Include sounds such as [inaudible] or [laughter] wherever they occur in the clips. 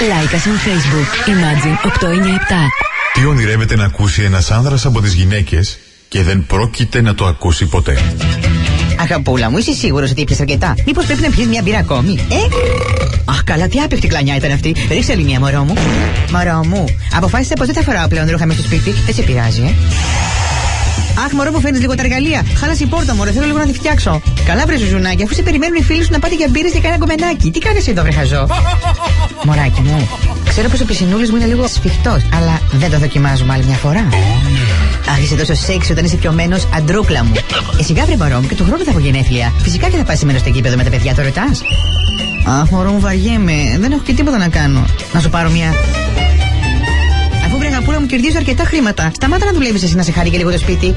Λάικα on Facebook. Imagine 897. Τι ονειρεύεται να ακούσει ένας άνδρας από τις γυναίκες και δεν πρόκειται να το ακούσει ποτέ; Αγαπούλα μου, είσαι σίγουρος ότι έπιασε αρκετά; Μήπως πρέπει να πιεις μια μπύρα ακόμη, ε; Αχ, καλά, τι άπευτη κλανιά ήταν αυτή. Ρίξε άλλη μια, μωρό μου. Μωρό μου, αποφάσισε πως δεν θα φοράω πλέον ρούχα μέσα στο σπίτι. Δεν σε πειράζει, ε. Αχ, μωρό μου φέρνεις λίγο τα εργαλεία. Χάλασε η πόρτα, μωρό, θέλω λίγο να τη φτιάξω. Καλά, βρε ζουζουνάκι, αφού σε περιμένουν οι φίλοι σου να πάτε για μπύρες και κανένα κομμενάκι. Τι κάνεις εδώ, βρε χαζό; Μωράκι μου, ξέρω πως ο πισινούλης μου είναι λίγο σφιχτός, αλλά δεν το δοκιμάζουμε άλλη μια φορά. Αχ, είσαι τόσο σεξ όταν είσαι πιωμένο αντρούκλα μου. Ε, σιγά βρε μωρό μου και του χρόνου θα έχω γενέθλια. Φυσικά και θα πάει σήμερα στο κήπεδο με τα παιδιά, το ρωτάς. Αχ, μωρό μου βαριέμαι. Δεν έχω και τίποτα να κάνω. Να σου πάρω μια. Αφού βρε αγαπούλα μου κερδίζω αρκετά χρήματα. Σταμάτα να δουλεύεις εσύ να σε χαρεί και λίγο το σπίτι.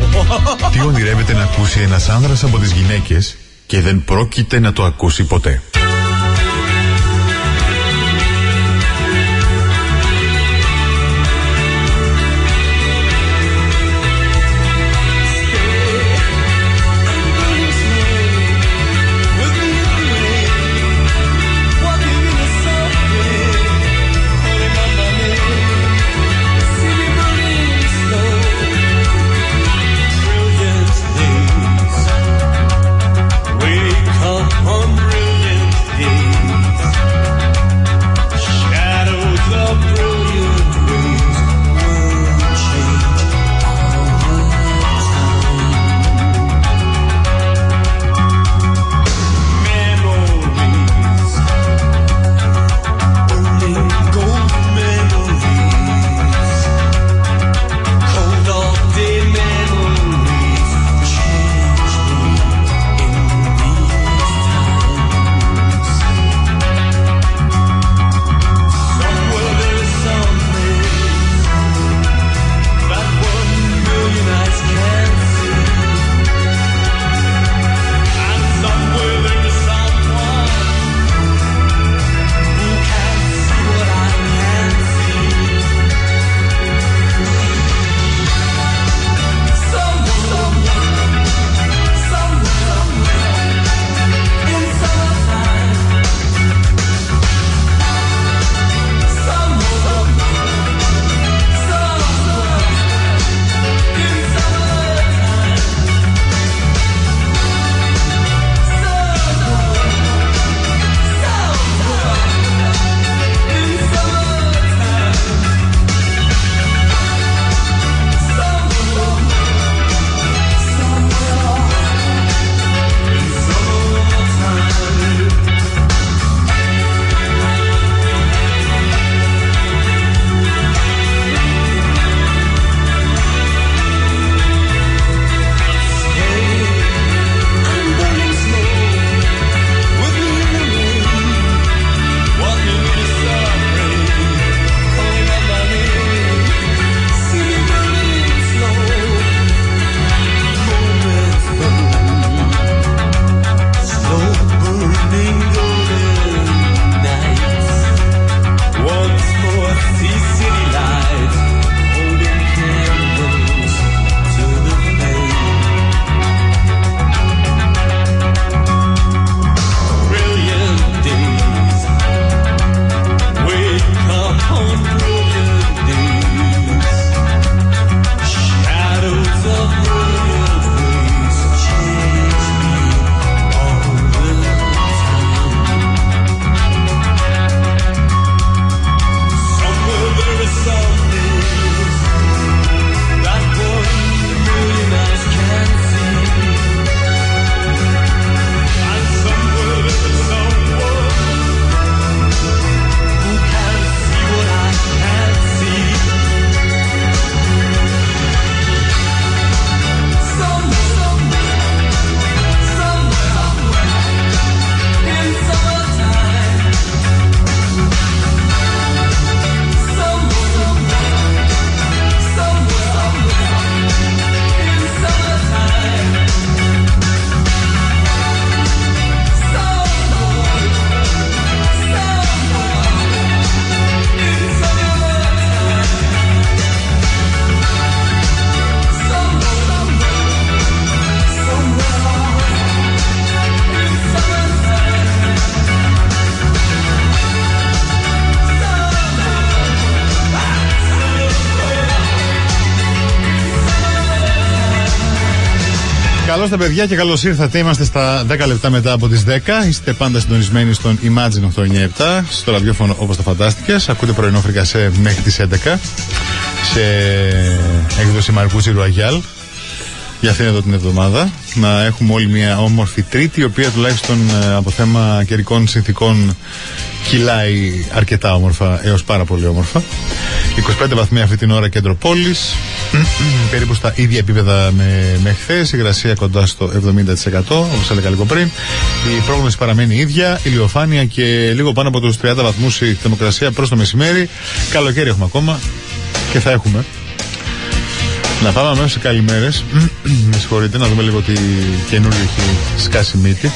Τι ονειρεύεται να ακούσει ένας άνδρας από τις γυναίκες και δεν πρόκειται να το ακούσει ποτέ. Καλώς τα παιδιά και καλώς ήρθατε. Είμαστε στα 10 λεπτά μετά από τις 10. Είστε πάντα συντονισμένοι στον Imagine 897 στο ραδιόφωνο όπως τα φαντάστηκες. Ακούτε πρωινό φρικασέ μέχρι τις 11 σε έκδοση Μαρκούτσι Ρουαγιάλ για αυτήν εδώ την εβδομάδα. Να έχουμε όλοι μια όμορφη Τρίτη, η οποία τουλάχιστον ε, από θέμα καιρικών συνθήκων κυλάει αρκετά όμορφα έως πάρα πολύ όμορφα. 25 βαθμοί αυτή την ώρα κέντρο πόλης. [clears throat] περίπου στα ίδια επίπεδα με, με χθες. Η υγρασία κοντά στο 70% όπως έλεγα λίγο πριν. Η πρόγνωση παραμένει ίδια. Ηλιοφάνεια και λίγο πάνω από τους 30 βαθμούς η θερμοκρασία προς το μεσημέρι. Καλοκαίρι έχουμε ακόμα και θα έχουμε. Να πάμε αμέσως σε καλημέρες. [clears throat] Με συγχωρείτε, να δούμε λίγο τι καινούριο έχει σκάσει μύτη.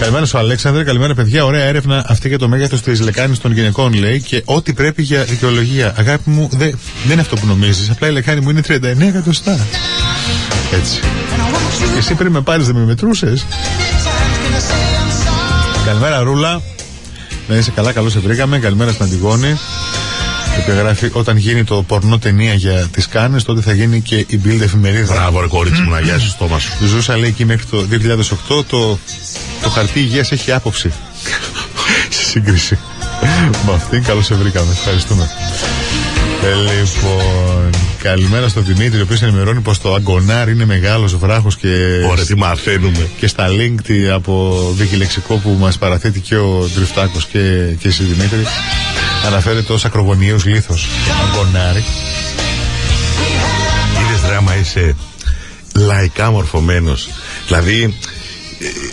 Καλημέρα σου, Αλέξανδρε. Καλημέρα, παιδιά. Ωραία έρευνα αυτή για το μέγεθος της λεκάνης των γυναικών, λέει. Και ό,τι πρέπει για δικαιολογία. Αγάπη μου, δε, δεν είναι αυτό που νομίζεις. Απλά η λεκάνη μου είναι 39 εκατοστά. Έτσι. Και εσύ πριν με πάρεις, δεν με μετρούσες. Καλημέρα, Ρούλα. Να είσαι καλά, καλώς σε βρήκαμε. Καλημέρα στην Αντιγόνη. Επιγράφει όταν γίνει το πορνό ταινία για τις κάνες, τότε θα γίνει και η Bild εφημερίδα. Μπράβο, ρε κορίτσι μου, να γιάσει το στόμα σου. Ζούσα λέει εκεί μέχρι το 2008 το, το χαρτί υγείας έχει άποψη. [laughs] Σε σύγκριση. Με αυτήν, καλώς σε βρήκαμε. Ευχαριστούμε. Ε, λοιπόν, καλημέρα στον Δημήτρη, ο οποίος ενημερώνει πως το Αγκονάρ είναι μεγάλος βράχος και. Ωραία, τι μαθαίνουμε. Και στα link από Βίκυ Λεξικό που μας παραθέτει και ο Τριφτάκος και, και εσύ Δημήτρη, αναφέρεται ως ακρογωνιαίος λίθος. Αγκονάρι. Είδες δράμα, είσαι λαϊκά μορφωμένο. Δηλαδή,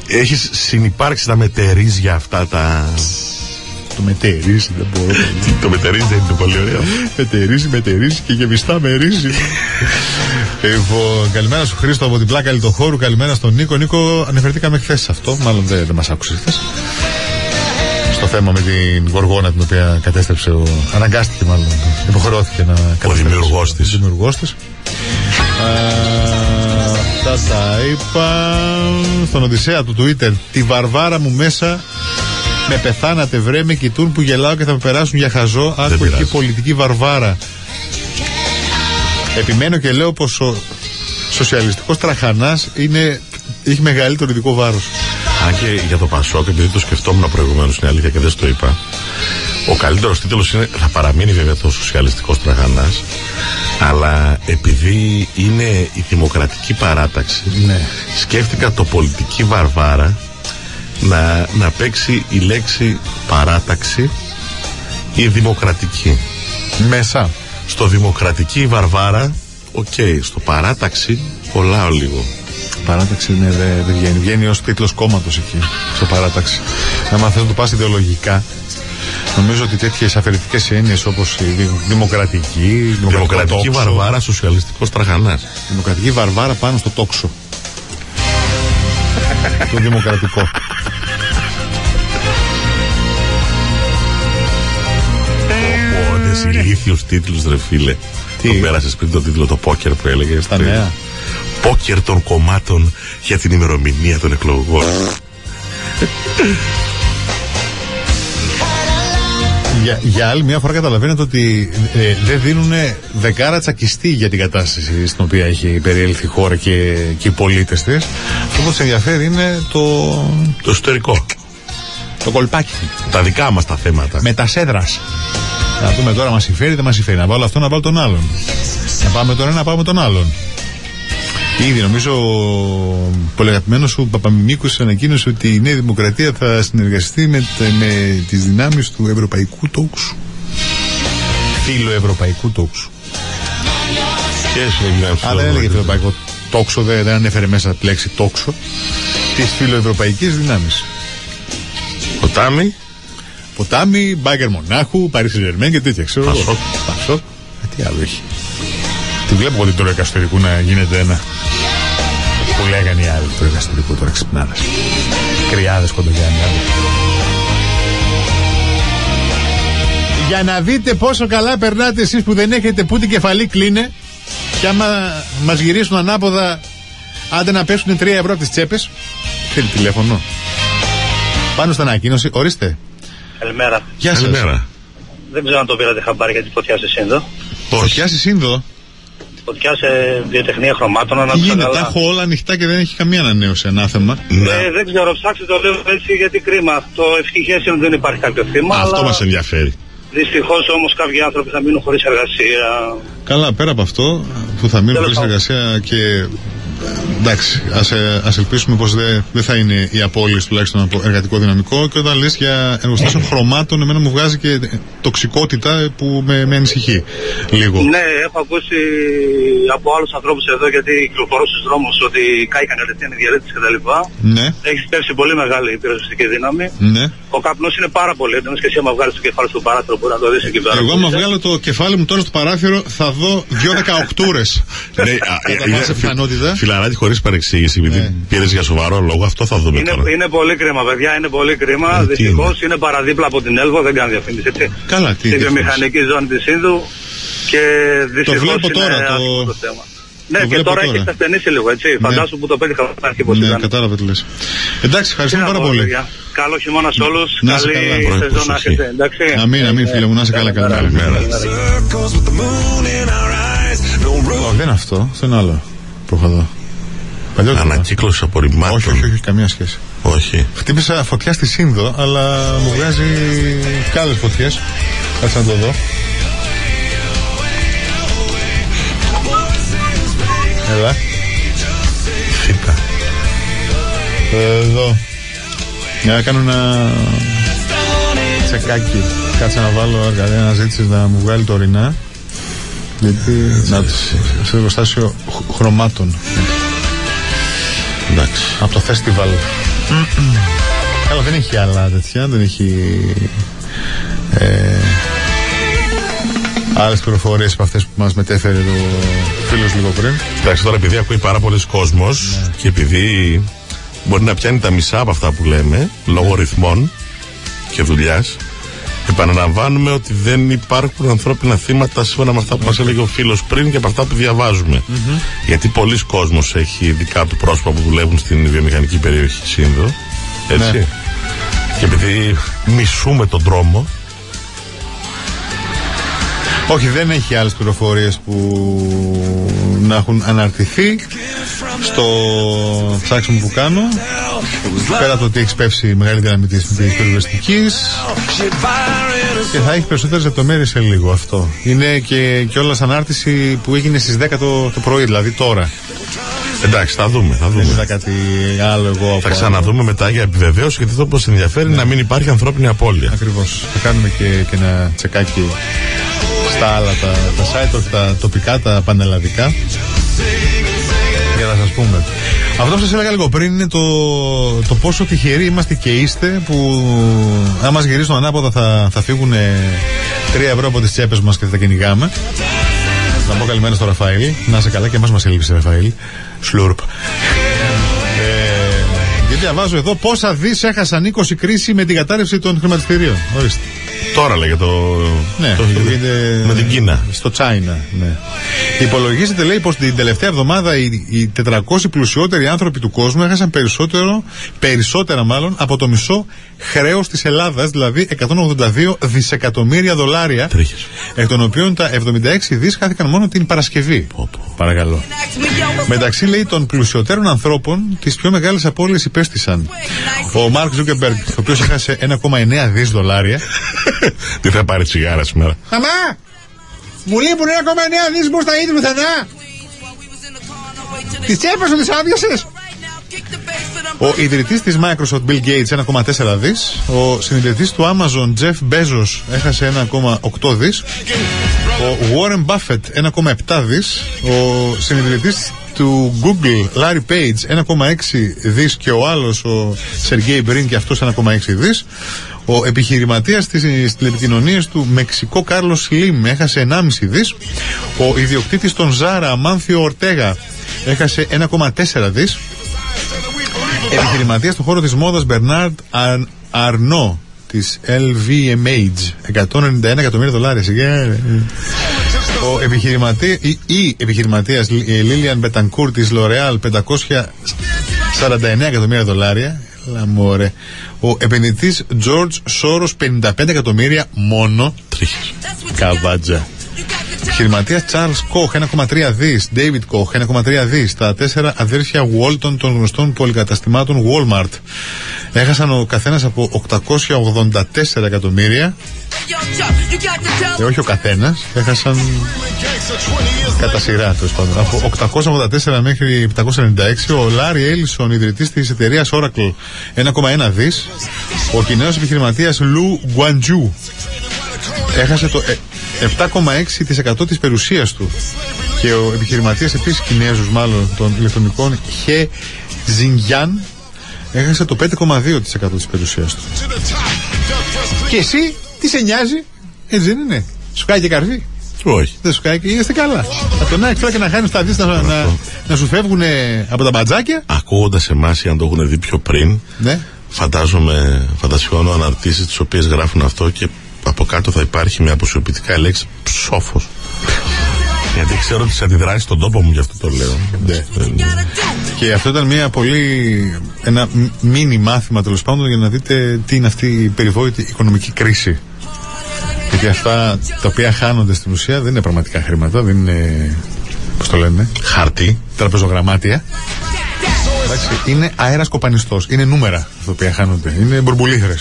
ε, έχεις συνυπάρξει τα μετερίζια αυτά τα. Το μετερίζει, δεν μπορώ. Τι, το μετερίζει δεν είναι πολύ ωραίο. μετερίζει, μετερίζει και γεμιστά μερίζει. λοιπόν, καλημέρα σου Χρήστο από την πλάκα Λιτοχώρου. Καλημέρα στον Νίκο. Νίκο, αναφερθήκαμε χθες σε αυτό. Μάλλον δεν, δεν μας άκουσες χθες. Στο θέμα με την Γοργόνα την οποία κατέστρεψε ο. Αναγκάστηκε μάλλον. Υποχρεώθηκε να καταστρέψει. δημιουργός της. Ο δημιουργός της. Αυτά τα είπα στον Οδυσσέα του Twitter. Τη βαρβάρα μου μέσα με πεθάνατε βρε, με κοιτούν που γελάω και θα με περάσουν για χαζό. Άκου εκεί πειράζει. πολιτική βαρβάρα. Επιμένω και λέω πως ο σοσιαλιστικός τραχανάς είναι, έχει μεγαλύτερο ειδικό βάρος. Αν και για το Πασόκ, επειδή το σκεφτόμουν προηγουμένως στην αλήθεια και δεν στο είπα, ο καλύτερος τίτλος είναι, θα παραμείνει βέβαια το σοσιαλιστικός τραγανά, αλλά επειδή είναι η δημοκρατική παράταξη, Ναι. σκέφτηκα το πολιτική βαρβάρα να, να παίξει η λέξη παράταξη ή δημοκρατική. Μέσα. Στο δημοκρατική βαρβάρα, οκ. Στο παράταξη, κολλάω λίγο. Παράταξη ναι, δεν δεν βγαίνει. Βγαίνει ως τίτλος κόμματος εκεί, στο παράταξη. Αν θες να το πας ιδεολογικά, νομίζω ότι τέτοιες αφαιρετικές έννοιες όπως η δη- δημοκρατική, Δημοκρατική τόξο, βαρβάρα, σοσιαλιστικός τραγανά. Δημοκρατική βαρβάρα πάνω στο τόξο. το δημοκρατικό. Πόνε, ηλίθιου τίτλου, ρε φίλε. Τι; Το πέρασες πριν το τίτλο το πόκερ που έλεγες. Στα νέα. Πόκερ των κομμάτων για την ημερομηνία των εκλογών. Για, για άλλη μια φορά καταλαβαίνετε ότι ε, δεν δίνουν δεκάρα τσακιστή για την κατάσταση στην οποία έχει περιέλθει η χώρα και, και οι πολίτες της. Αυτό που του ενδιαφέρει είναι το, Το εσωτερικό. το κολπάκι. Τα δικά μας τα θέματα. Με τα σέδρας. Να δούμε τώρα, μας συμφέρει, δεν μας συμφέρει. Να βάλω αυτό, να βάλω τον άλλον. Να πάμε τον ένα, να πάμε τον άλλον. Ήδη νομίζω ο πολυαγαπημένο σου Παπαμιμίκος ανακοίνωσε ότι η Νέα Δημοκρατία θα συνεργαστεί με, τε- με τις δυνάμεις του Ευρωπαϊκού Τόξου. Φίλο Ευρωπαϊκού Τόξου. Και εσύ, Α, δεν έλεγε Ευρωπαϊκό Τόξο, δεν, δεν ανέφερε μέσα τη λέξη τόξο. Τη φιλοευρωπαϊκή δυνάμεις. Ποτάμι. Ποτάμι, μπάγκερ μονάχου, Παρίσι Ζερμέν και τέτοια. Ξέρω εγώ. Πασόκ. Πασόκ. Ε, τι άλλο έχει. Τη βλέπω εγώ την τρόικα εσωτερικού να γίνεται ένα. Που λέγανε οι άλλοι τρόικα εσωτερικού τώρα ξυπνάνε. Κρυάδες κοντογιάννη. άντε. Για να δείτε πόσο καλά περνάτε εσείς που δεν έχετε που την κεφαλή κλείνε και άμα μας γυρίσουν ανάποδα άντε να πέσουν 3 ευρώ από τις τσέπες θέλει τηλέφωνο πάνω στην ανακοίνωση ορίστε Καλημέρα. Γεια σας Καλημέρα. Δεν ξέρω αν το πήρατε χαμπάρι για την φωτιά στη Σύνδο. Φωτιά στη Σύνδο. Φωτιά σε βιοτεχνία χρωμάτων. Τι αν άκουσα γίνεται, τα καλά. έχω όλα ανοιχτά και δεν έχει καμία ανανέωση, ανάθεμα. Ναι. Ε, δεν ξέρω, ψάξτε το λέω έτσι γιατί κρίμα. Το ευτυχές είναι ότι δεν υπάρχει κάποιο θύμα. Αυτό αλλά μας ενδιαφέρει. Δυστυχώς όμως κάποιοι άνθρωποι θα μείνουν χωρίς εργασία. Καλά, πέρα από αυτό που θα μείνουν Τέλος χωρίς πάντων. εργασία και. Ε, Εντάξει, ας, ε, ας ελπίσουμε πως δεν δεν θα είναι η απώλειες τουλάχιστον από εργατικό δυναμικό και όταν λες για εργοστάσιο χρωμάτων εμένα μου βγάζει και τοξικότητα που με, με ανησυχεί λίγο. Ναι, έχω ακούσει από άλλους ανθρώπους εδώ γιατί κυκλοφορώ στους δρόμους ότι κάηκαν κατευθείαν οι διαλέτε κτλ. Ναι, Έχεις πέσει πολύ μεγάλη πυροσβεστική δύναμη. ναι. Ο καπνός είναι πάρα πολύ έντονος και εσύ, άμα βγάλεις το κεφάλι στο παράθυρο, μπορεί να το δεις εκεί πέρα. Εγώ άμα βγάλω το κεφάλι μου τώρα στο παράθυρο θα δω δυο δεκαοκτούρες. Ναι, α, Κατά είναι πάσα φι- πιθανότητα. Φιλαράκι χωρίς παρεξήγηση, επειδή Ναι. πήρες για σοβαρό λόγο, αυτό θα δούμε Είναι, τώρα. είναι πολύ κρίμα, παιδιά, είναι πολύ κρίμα. Ε, τι Δυστυχώς είναι; είναι παραδίπλα από την Έλβο, δεν κάνει διαφήμιση έτσι. Καλά, τι Στη διαφήμιση. βιομηχανική ζώνη της Σύνδου και δυστυχώς βλέπω είναι τώρα, το- άσχημο το θέμα. Ναι, το και βλέπω τώρα, τώρα. έχει εξασθενήσει λίγο, έτσι. Φαντάσου που το πέτυχα αρχή πώς Ναι, ήταν. κατάλαβα τι λες. Εντάξει, Τι ευχαριστούμε να πάρα πω, πολύ. παιδιά. Καλό χειμώνα σε όλους. Να είσαι Καλή καλά. Πρωί, σεζόν να προσοχή. έχετε. Εντάξει. Αμήν, αμήν, φίλε μου, να είσαι καλά, καλημέρα. Circles with the moon in our eyes. No room. Όχι, δεν είναι αυτό, αυτό είναι άλλο που έχω εδώ. Παλιότερο. Ανακύκλωση απορριμμάτων. Όχι, όχι, όχι, καμία σχέση. Όχι. Χτύπησα φωτιά στη Σύνδο, αλλά μου βγάζει και άλλες φωτιές. Κάτσε να το δω. Έλα. Φύτα. Εδώ. Για να κάνω ένα τσεκάκι. Κάτσε να βάλω αργαλεία να ζήτησες να μου βγάλει το ορεινά. Γιατί. Να, στο εργοστάσιο χ- χρωμάτων. Εντάξει. Από το φεστιβάλ. Καλά, δεν έχει άλλα τέτοια, δεν έχει. Ε, Άλλες πληροφορίες από αυτές που μας μετέφερε το φίλος λίγο πριν. Εντάξει, τώρα επειδή ακούει πάρα πολλοί κόσμος Ναι. και επειδή μπορεί να πιάνει τα μισά από αυτά που λέμε λόγω ρυθμών και δουλειάς, επαναλαμβάνουμε ότι δεν υπάρχουν ανθρώπινα θύματα σύμφωνα με αυτά που μας έλεγε ο φίλος πριν και από αυτά που διαβάζουμε. Γιατί πολλοί κόσμος έχει δικά του πρόσωπα που δουλεύουν στην βιομηχανική περιοχή Σύνδο. Έτσι. Ναι. Και επειδή μισούμε τον δρόμο, Όχι, δεν έχει άλλες πληροφορίες που να έχουν αναρτηθεί στο ψάξιμο που κάνω. Πέρα από το ότι έχεις πέψει μεγάλη δύναμη της πυροσβεστική Shit fire in a και θα έχεις περισσότερες λεπτομέρειες σε λίγο αυτό. Είναι και κιόλα ανάρτηση που έγινε στις 10 το, το πρωί, δηλαδή τώρα. εντάξει, θα δούμε. Θα Δεν δούμε. είδα κάτι άλλο εγώ από Θα ξαναδούμε μετά για επιβεβαίωση γιατί αυτό που μας ενδιαφέρει είναι να μην υπάρχει ανθρώπινη απώλεια. Ακριβώς. Θα κάνουμε και, και ένα τσεκάκι στα άλλα τα, τα site, όχι τα τοπικά, τα πανελλαδικά. Για να σας πούμε. Αυτό που σας έλεγα λίγο πριν είναι το, το πόσο τυχεροί είμαστε και είστε που αν μας γυρίσουν ανάποδα θα, θα φύγουν 3 ευρώ από τις τσέπες μας και θα τα κυνηγάμε. Να πω καλημέρα στο Ραφαήλ. Να είσαι καλά και εμάς μας έλειψε Ραφαήλ. Σλούρπ. Ε, γιατί διαβάζω εδώ πόσα δις έχασαν 20 κρίση με την κατάρρευση των χρηματιστηρίων. Ορίστε. Τώρα λέγε το. Ναι, το, το γίνεται με την Κίνα. Στο China, ναι. Υπολογίζεται, λέει, πως την τελευταία εβδομάδα οι, οι 400 πλουσιότεροι άνθρωποι του κόσμου έχασαν περισσότερο, περισσότερα μάλλον, από το μισό χρέος της Ελλάδας, δηλαδή 182 δισεκατομμύρια δολάρια. Τρίχες. Εκ των οποίων τα 76 δις χάθηκαν μόνο την Παρασκευή. Παρακαλώ. Μεταξύ, λέει, των πλουσιότερων ανθρώπων, τις πιο μεγάλες απώλειες υπέστησαν. Ο Μαρκ Ζούκεμπεργκ, ο οποίος έχασε 1,9 δις δολάρια. Τι θα πάρει τσιγάρα σήμερα; Μαμά! Μου λείπουν 1,9 δις μπροστά ήδη πουθενά! Τις τσέπες μου τις άδειασες! Ο ιδρυτής της Microsoft Bill Gates 1,4 δις Ο συνιδρυτής του Amazon Jeff Bezos έχασε 1,8 δις Ο Warren Buffett 1,7 δις Ο συνειδητής του Google Larry Page 1,6 δις και ο άλλος ο Sergey Brin και αυτός 1,6 δις ο επιχειρηματίας της τηλεπικοινωνίας του Μεξικό Κάρλος Σλίμ έχασε 1,5 δις. Ο ιδιοκτήτης των Ζάρα Αμάνθιο Ορτέγα έχασε 1,4 δις. Επιχειρηματίας στον χώρο της μόδας Μπερνάρντ Αρνό της LVMH 191 εκατομμύρια δολάρια σιγά. Ο επιχειρηματία, η, η επιχειρηματίας Λίλιαν Μπετανκούρ της L'Oreal 549 εκατομμύρια δολάρια Έλα μωρέ. Ο επενδυτής George Soros 55 εκατομμύρια μόνο Τρίχες. Καβάτζα Επιχειρηματίας Charles Koch 1,3 δις. David Koch 1,3 δις. Τα τέσσερα αδέρφια Walton των γνωστών πολυκαταστημάτων Walmart. Έχασαν ο καθένας από 884 εκατομμύρια. Ε, όχι ο καθένας. Έχασαν κατά σειρά τέλο πάντων. Από 884 μέχρι 796 ο Λάρι Έλισον, ιδρυτής της εταιρείας Oracle 1,1 δις. Ο Κινέος επιχειρηματίας Λου Γκουαντζού έχασε το ε, 7,6% της περιουσίας του. Και ο επιχειρηματίας επίσης Κινέζος μάλλον των ηλεκτρονικών Χε Ζινγκιάν έχασε το 5,2% της περιουσίας του. Και εσύ; Τι σε νοιάζει, έτσι δεν είναι. Σου κάνει και καρφί; Όχι. Δεν σου κάνει και είστε καλά. Από τον Άκη τώρα και να χάνεις τα δίστα να, να, να σου φεύγουν από τα μπατζάκια. Ακούγοντας εμάς ή αν το έχουν δει πιο πριν, Ναι. φαντάζομαι, φαντασιώνω αναρτήσεις τις οποίες γράφουν αυτό και από κάτω θα υπάρχει με αποσιοποιητικά λέξη ψόφος. Γιατί ξέρω τις αντιδράσεις στον τόπο μου, γι' αυτό το λέω. Ναι. Και αυτό ήταν μια πολύ. ένα μ- μίνι μάθημα τέλος πάντων για να δείτε τι είναι αυτή η περιβόητη οικονομική κρίση. Γιατί αυτά τα οποία χάνονται στην ουσία δεν είναι πραγματικά χρήματα, δεν είναι. Πώς το λένε, Χαρτί. τραπεζογραμμάτια. Εντάξει, είναι αέρας κοπανιστός. Είναι νούμερα αυτά τα οποία χάνονται. Είναι μπουρμπουλήθρε.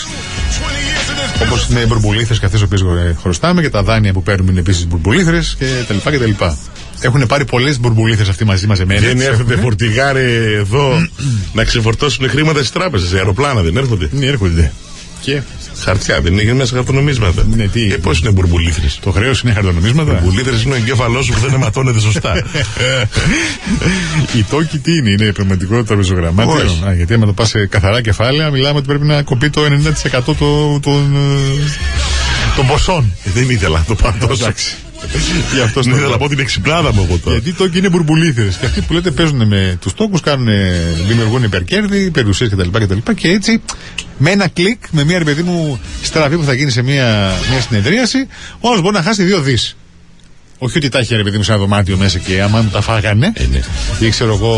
Όπως είναι οι μπουρμπουλήθρε και αυτές τι οποίες χρωστάμε και τα δάνεια που παίρνουμε είναι επίσης μπουρμπουλήθρε και τα λοιπά και τα λοιπά. Έχουν πάρει πολλές μπουρμπουλήθρε αυτοί μαζί μαζεμένοι. Δεν Τις έρχονται έχουνε. φορτηγάρι εδώ να ξεφορτώσουν χρήματα στις τράπεζες. Αεροπλάνα δεν έρχονται. Ναι, έρχονται. Και Χαρτιά, δεν είναι μέσα χαρτονομίσματα. Ναι, τι- Ε, πώς είναι μπουρμπουλήθρες; το χρέος είναι χαρτονομίσματα. Μπουρμπουλήθρες είναι ο εγκέφαλός σου που δεν αιματώνεται σωστά. [laughs] Η τόκη τι είναι, είναι πραγματικό τραπεζογραμμάτιο. Όχι. Α, γιατί άμα το πας σε καθαρά κεφάλαια, μιλάμε ότι πρέπει να κοπεί το 90% το- των, ε, των ποσών. Ε, δεν ήθελα να το πάω τόσο. Εντάξει. Γι' αυτός Δεν στο ήθελα λέω. να πω την εξυπνάδα μου από τώρα. Γιατί οι τόκοι είναι μπουρμπουλήθρε. Και αυτοί που λέτε παίζουν με τους τόκους, δημιουργούν υπερκέρδη, περιουσίε κτλ, κτλ. Και έτσι με ένα κλικ, με μια ρε παιδί μου στραβή που θα γίνει σε μια, μια συνεδρίαση, όλο μπορεί να χάσει δύο δις. Όχι ότι τα έχει ρε παιδί μου σε ένα δωμάτιο μέσα και άμα μου τα φάγανε, Ε, ναι. ή ξέρω εγώ,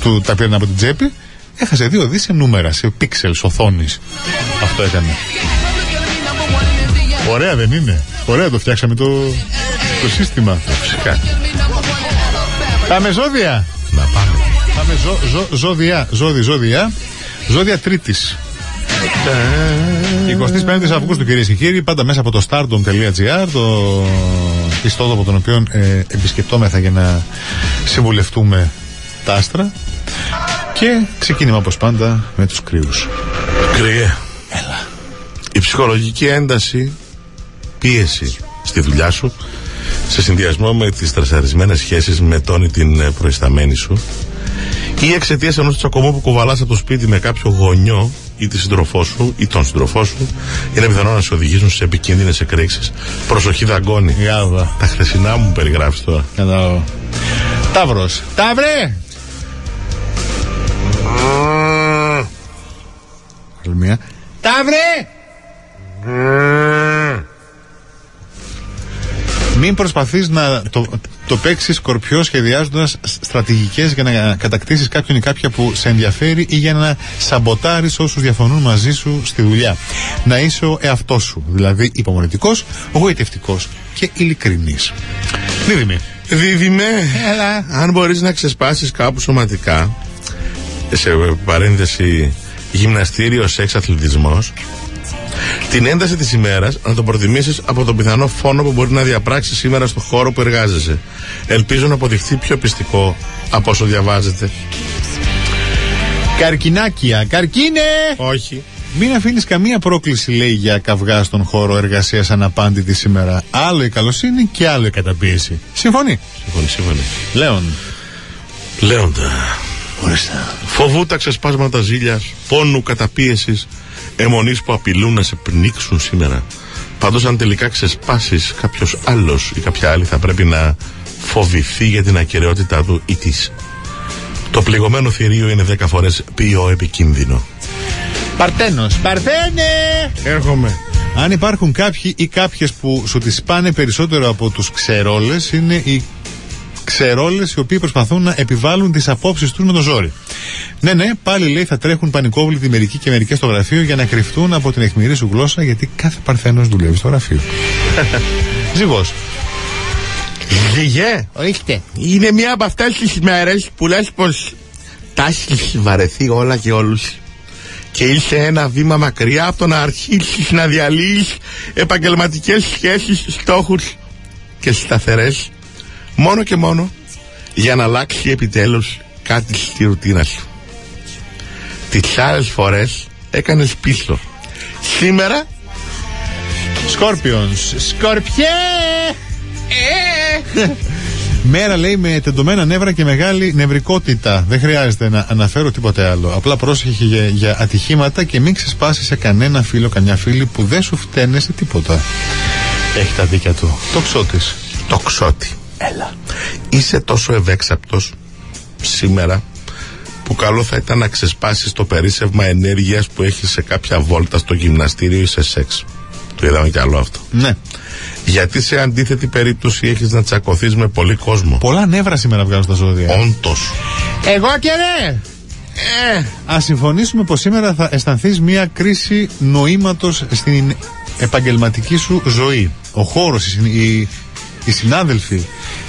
του, τα πήραν από την τσέπη, έχασε δύο δις σε νούμερα, σε πίξελ οθόνης. Αυτό έκανε. Ωραία δεν είναι. Ωραία το φτιάξαμε το, το σύστημα. Φυσικά. Πάμε ζώδια. Να πάμε. Πάμε ζω, ζω, ζώδια. Ζώδι, ζώδια. Ζώδια Τρίτης. 25 Αυγούστου κυρίες και κύριοι, πάντα μέσα από το stardom.gr, το ιστότοπο τον οποίο ε, επισκεπτόμεθα για να συμβουλευτούμε τα άστρα. Και ξεκίνημα όπως πάντα με τους κρύους. Κρύε. Έλα. Η ψυχολογική ένταση, πίεση στη δουλειά σου, σε συνδυασμό με τις τρασαρισμένες σχέσεις με τον ή την ε, προϊσταμένη σου, ή εξαιτίας ενός τσακωμού που κουβαλάς από το σπίτι με κάποιο γονιό ή τη σύντροφό σου ή τον σύντροφό σου, είναι πιθανό να σε οδηγήσουν σε επικίνδυνες εκρήξεις. Προσοχή δαγκώνει. Γάδα. Τα χθεσινά μου περιγράφεις τώρα. Κατάλαβα. Ταύρος. Ταύρε! Άλλη μία. Ταύρε! Μην προσπαθείς να το, το παίξεις σκορπιό σχεδιάζοντας στρατηγικές για να κατακτήσεις κάποιον ή κάποια που σε ενδιαφέρει ή για να σαμποτάρεις όσους διαφωνούν μαζί σου στη δουλειά. Να είσαι ο εαυτός σου, δηλαδή υπομονετικός, γοητευτικός και ειλικρινής. Δίδυμη. Δίδυμε, Έλα. αν μπορείς να ξεσπάσεις κάπου σωματικά, σε παρένθεση γυμναστήριος, σεξ, αθλητισμός, την ένταση της ημέρας να το προτιμήσεις από τον πιθανό φόνο που μπορεί να διαπράξει σήμερα στο χώρο που εργάζεσαι. Ελπίζω να αποδειχθεί πιο πιστικό από όσο διαβάζετε. Καρκινάκια, καρκίνε! Όχι. Μην αφήνεις καμία πρόκληση, λέει, για καυγά στον χώρο εργασίας αναπάντητη σήμερα. Άλλο η καλοσύνη και άλλο η καταπίεση. Συμφωνεί; Σύμφωνοι, σύμφωνοι. Λέων. Λέοντα. Φοβού τα ξεσπάσματα ζήλιας, πόνου, καταπίεσης, αιμονή που απειλούν να σε πνίξουν σήμερα. Πάντως, αν τελικά ξεσπάσεις κάποιος άλλος ή κάποια άλλη, θα πρέπει να φοβηθεί για την ακαιρεότητά του ή της. Το πληγωμένο θηρίο είναι 10 φορές πιο επικίνδυνο. Παρτένος. Παρθένε! Έρχομαι. Αν υπάρχουν κάποιοι ή κάποιες που σου τις πάνε περισσότερο από τους ξερόλες, είναι οι ξερόλες οι οποίοι προσπαθούν να επιβάλλουν τις απόψεις τους με το ζόρι. Ναι, ναι, πάλι λέει θα τρέχουν πανικόβλητοι μερικοί και μερικές στο γραφείο για να κρυφτούν από την αιχμηρή σου γλώσσα γιατί κάθε παρθένος δουλεύει στο γραφείο. [laughs] Ζυγός. Ζυγέ, Ορίστε. είναι μία από αυτές τις μέρες που λες πως τα έχεις βαρεθεί όλα και όλους και είσαι ένα βήμα μακριά από το να αρχίσεις να διαλύεις επαγγελματικές σχέσεις, στόχους και σταθερές μόνο και μόνο για να αλλάξει επιτέλους κάτι στη ρουτίνα σου. Τις άλλες φορές έκανες πίσω. Σήμερα Σκόρπιονς. Σκορπιέ! Μέρα λέει με τεντωμένα νεύρα και μεγάλη νευρικότητα. Δεν χρειάζεται να αναφέρω τίποτε άλλο. Απλά πρόσεχε για, για ατυχήματα και μην ξεσπάσεις σε κανένα φίλο, καμιά φίλη που δεν σου φταίνε σε τίποτα. Έχει τα δίκια του. Το ξώτη. το ξότι. Έλα. Είσαι τόσο ευέξαπτος σήμερα που καλό θα ήταν να ξεσπάσεις το περίσσευμα ενέργειας που έχεις σε κάποια βόλτα στο γυμναστήριο ή σε σεξ. Το είδαμε κι άλλο αυτό. Ναι. Γιατί σε αντίθετη περίπτωση έχεις να τσακωθείς με πολύ κόσμο. Πολλά νεύρα σήμερα βγάζουν τα ζώδια. Όντως. Εγώ και ναι! Ε, Α συμφωνήσουμε πως σήμερα θα αισθανθείς μια κρίση νοήματος στην επαγγελματική σου ζωή. Ο χώρος, οι, οι, οι συνάδελφοι,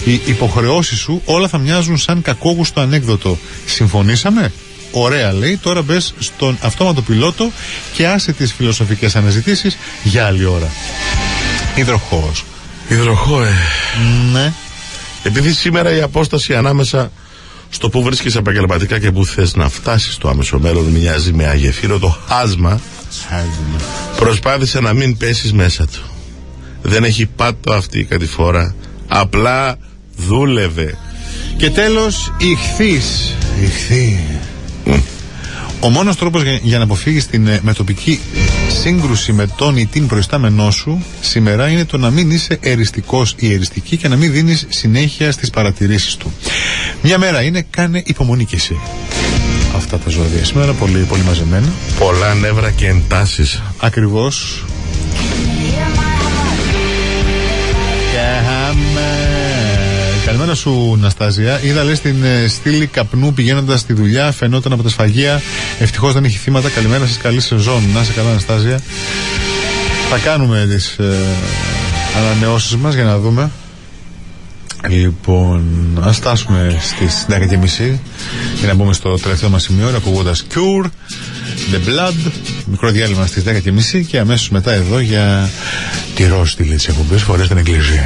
οι υποχρεώσεις σου, όλα θα μοιάζουν σαν κακόγουστο ανέκδοτο. Συμφωνήσαμε; Ωραία λέει, τώρα μπες στον αυτόματο πιλότο και άσε τις φιλοσοφικές αναζητήσεις για άλλη ώρα. Υδροχόος. Υδροχό, ε. Ναι. Επειδή σήμερα η απόσταση ανάμεσα στο που βρίσκεις επαγγελματικά και που θες να φτάσεις στο άμεσο μέλλον μοιάζει με αγεφύρωτο χάσμα, προσπάθησε να μην πέσεις μέσα του. Δεν έχει πάτο αυτή η κατηφόρα. Απλά δούλευε. Και τέλος, ηχθείς. Ηχθή. Ο μόνος τρόπος για, για να αποφύγεις την ε, μετοπική σύγκρουση με τον ή την προϊστάμενό σου σήμερα είναι το να μην είσαι εριστικός ή εριστική και να μην δίνεις συνέχεια στις παρατηρήσεις του. Μια μέρα είναι κάνε υπομονή κι εσύ. Αυτά τα ζώδια σήμερα πολύ, πολύ μαζεμένα. Πολλά νεύρα και εντάσεις. Ακριβώς. Καλημέρα σου, Ναστάζια. Είδα λες την ε, στήλη καπνού πηγαίνοντας στη δουλειά. Φαινόταν από τα σφαγεία. Ευτυχώς δεν έχει θύματα. Καλημέρα σας, καλή σεζόν. Να σε καλά, Ναστάζια. Θα κάνουμε τις ε, ανανεώσεις μας για να δούμε. Λοιπόν, ας φτάσουμε στις 10.30 για να μπούμε στο τελευταίο μας σημείο ακούγοντας Cure, The Blood. Μικρό διάλειμμα στις 10.30 και αμέσως μετά εδώ για τη ροζ της τη εκπομπής. Φορέ στην εκκλησία.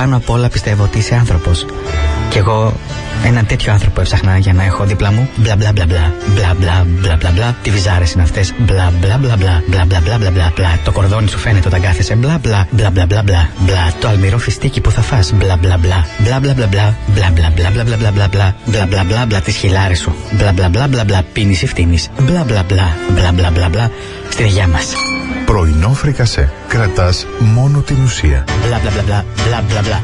Πάνω απ' όλα πιστεύω ότι είσαι άνθρωπο. Κι εγώ έναν τέτοιο άνθρωπο έψαχνα για να έχω δίπλα μου. Μπλα μπλα μπλα μπλα. Μπλα μπλα μπλα μπλα μπλα. Τι βυζάρε είναι αυτέ. Μπλα μπλα μπλα μπλα. Μπλα μπλα μπλα μπλα μπλα μπλα. Το κορδόνι σου φαίνεται όταν κάθεσαι. Μπλα μπλα μπλα μπλα μπλα μπλα. Μπλα. Το αλμυρό φιστίκι που θα φας. Μπλα μπλα μπλα. Μπλα μπλα μπλα μπλα. Μπλα μπλα μπλα μπλα μπλα μπλα μπλα. Μπλα μπλα μπλα μπλα τι χιλάρε σου. Μπλα μπλα μπλα μπλα μπλα. Πίνει ή φτύνει. Μπλα μπλα μπλα. Μπλα μπλα μπλα μπλα. Στην υγειά μα. Πρωινό φρικασέ. Κρατάς μόνο την ουσία. Μπλα μπλα μπλα μπλα. Μπλα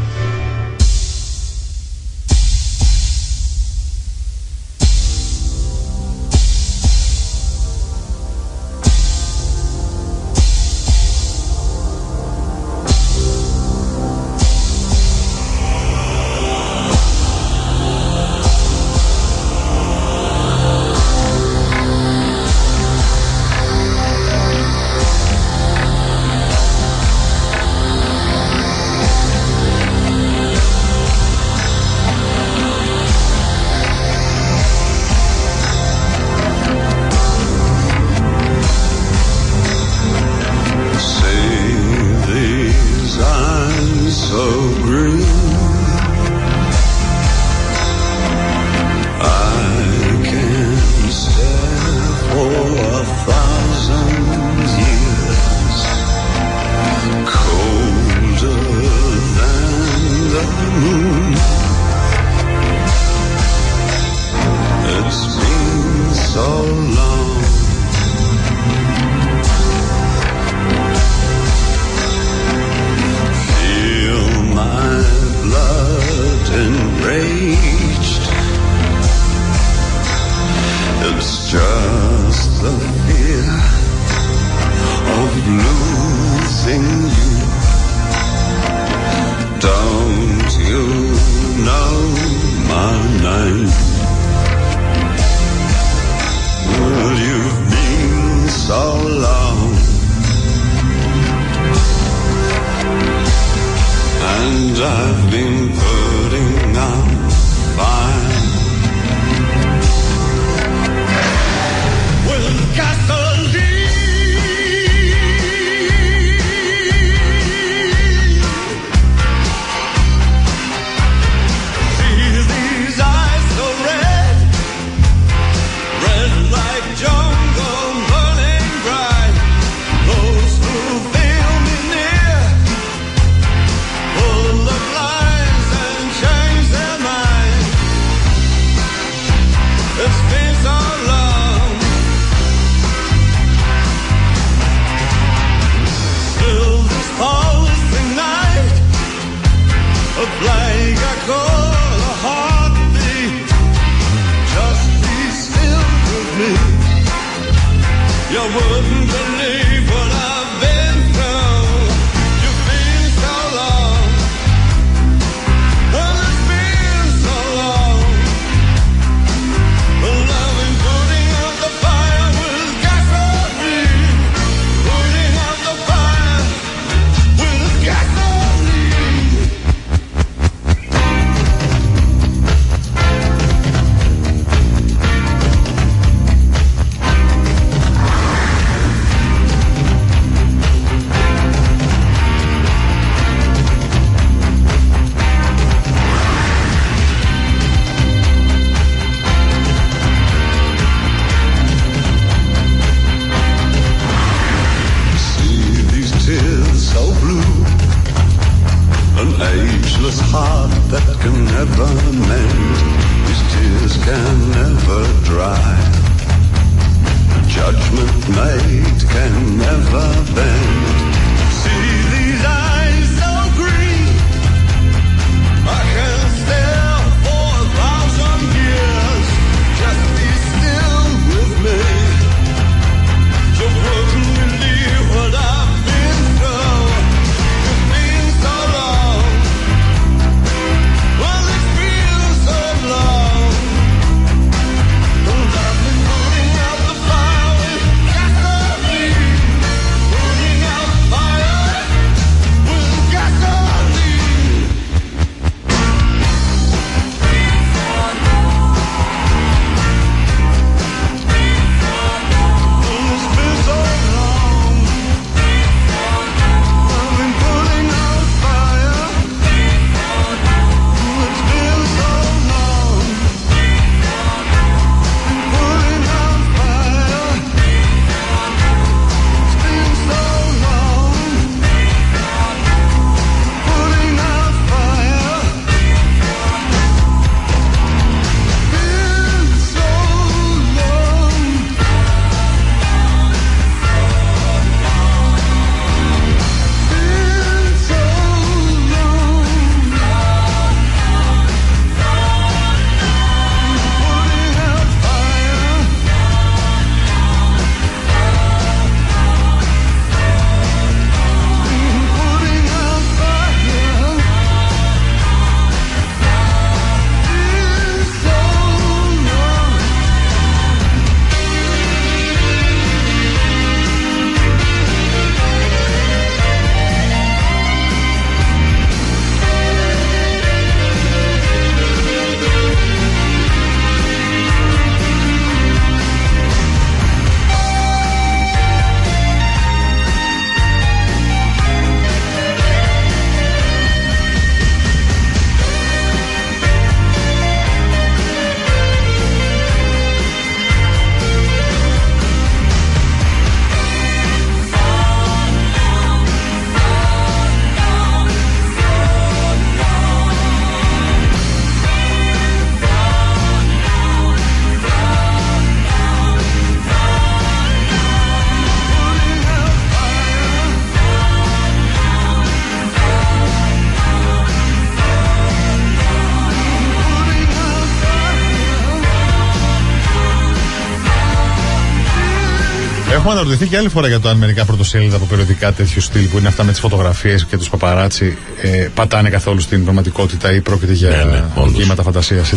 Έχουμε αναρωτηθεί και άλλη φορά για το αν μερικά πρωτοσέλιδα από περιοδικά τέτοιου στυλ που είναι αυτά με τις φωτογραφίες και τους παπαράτσι ε, πατάνε καθόλου στην πραγματικότητα ή πρόκειται για Ναι, ναι, όντως. κύματα φαντασίας.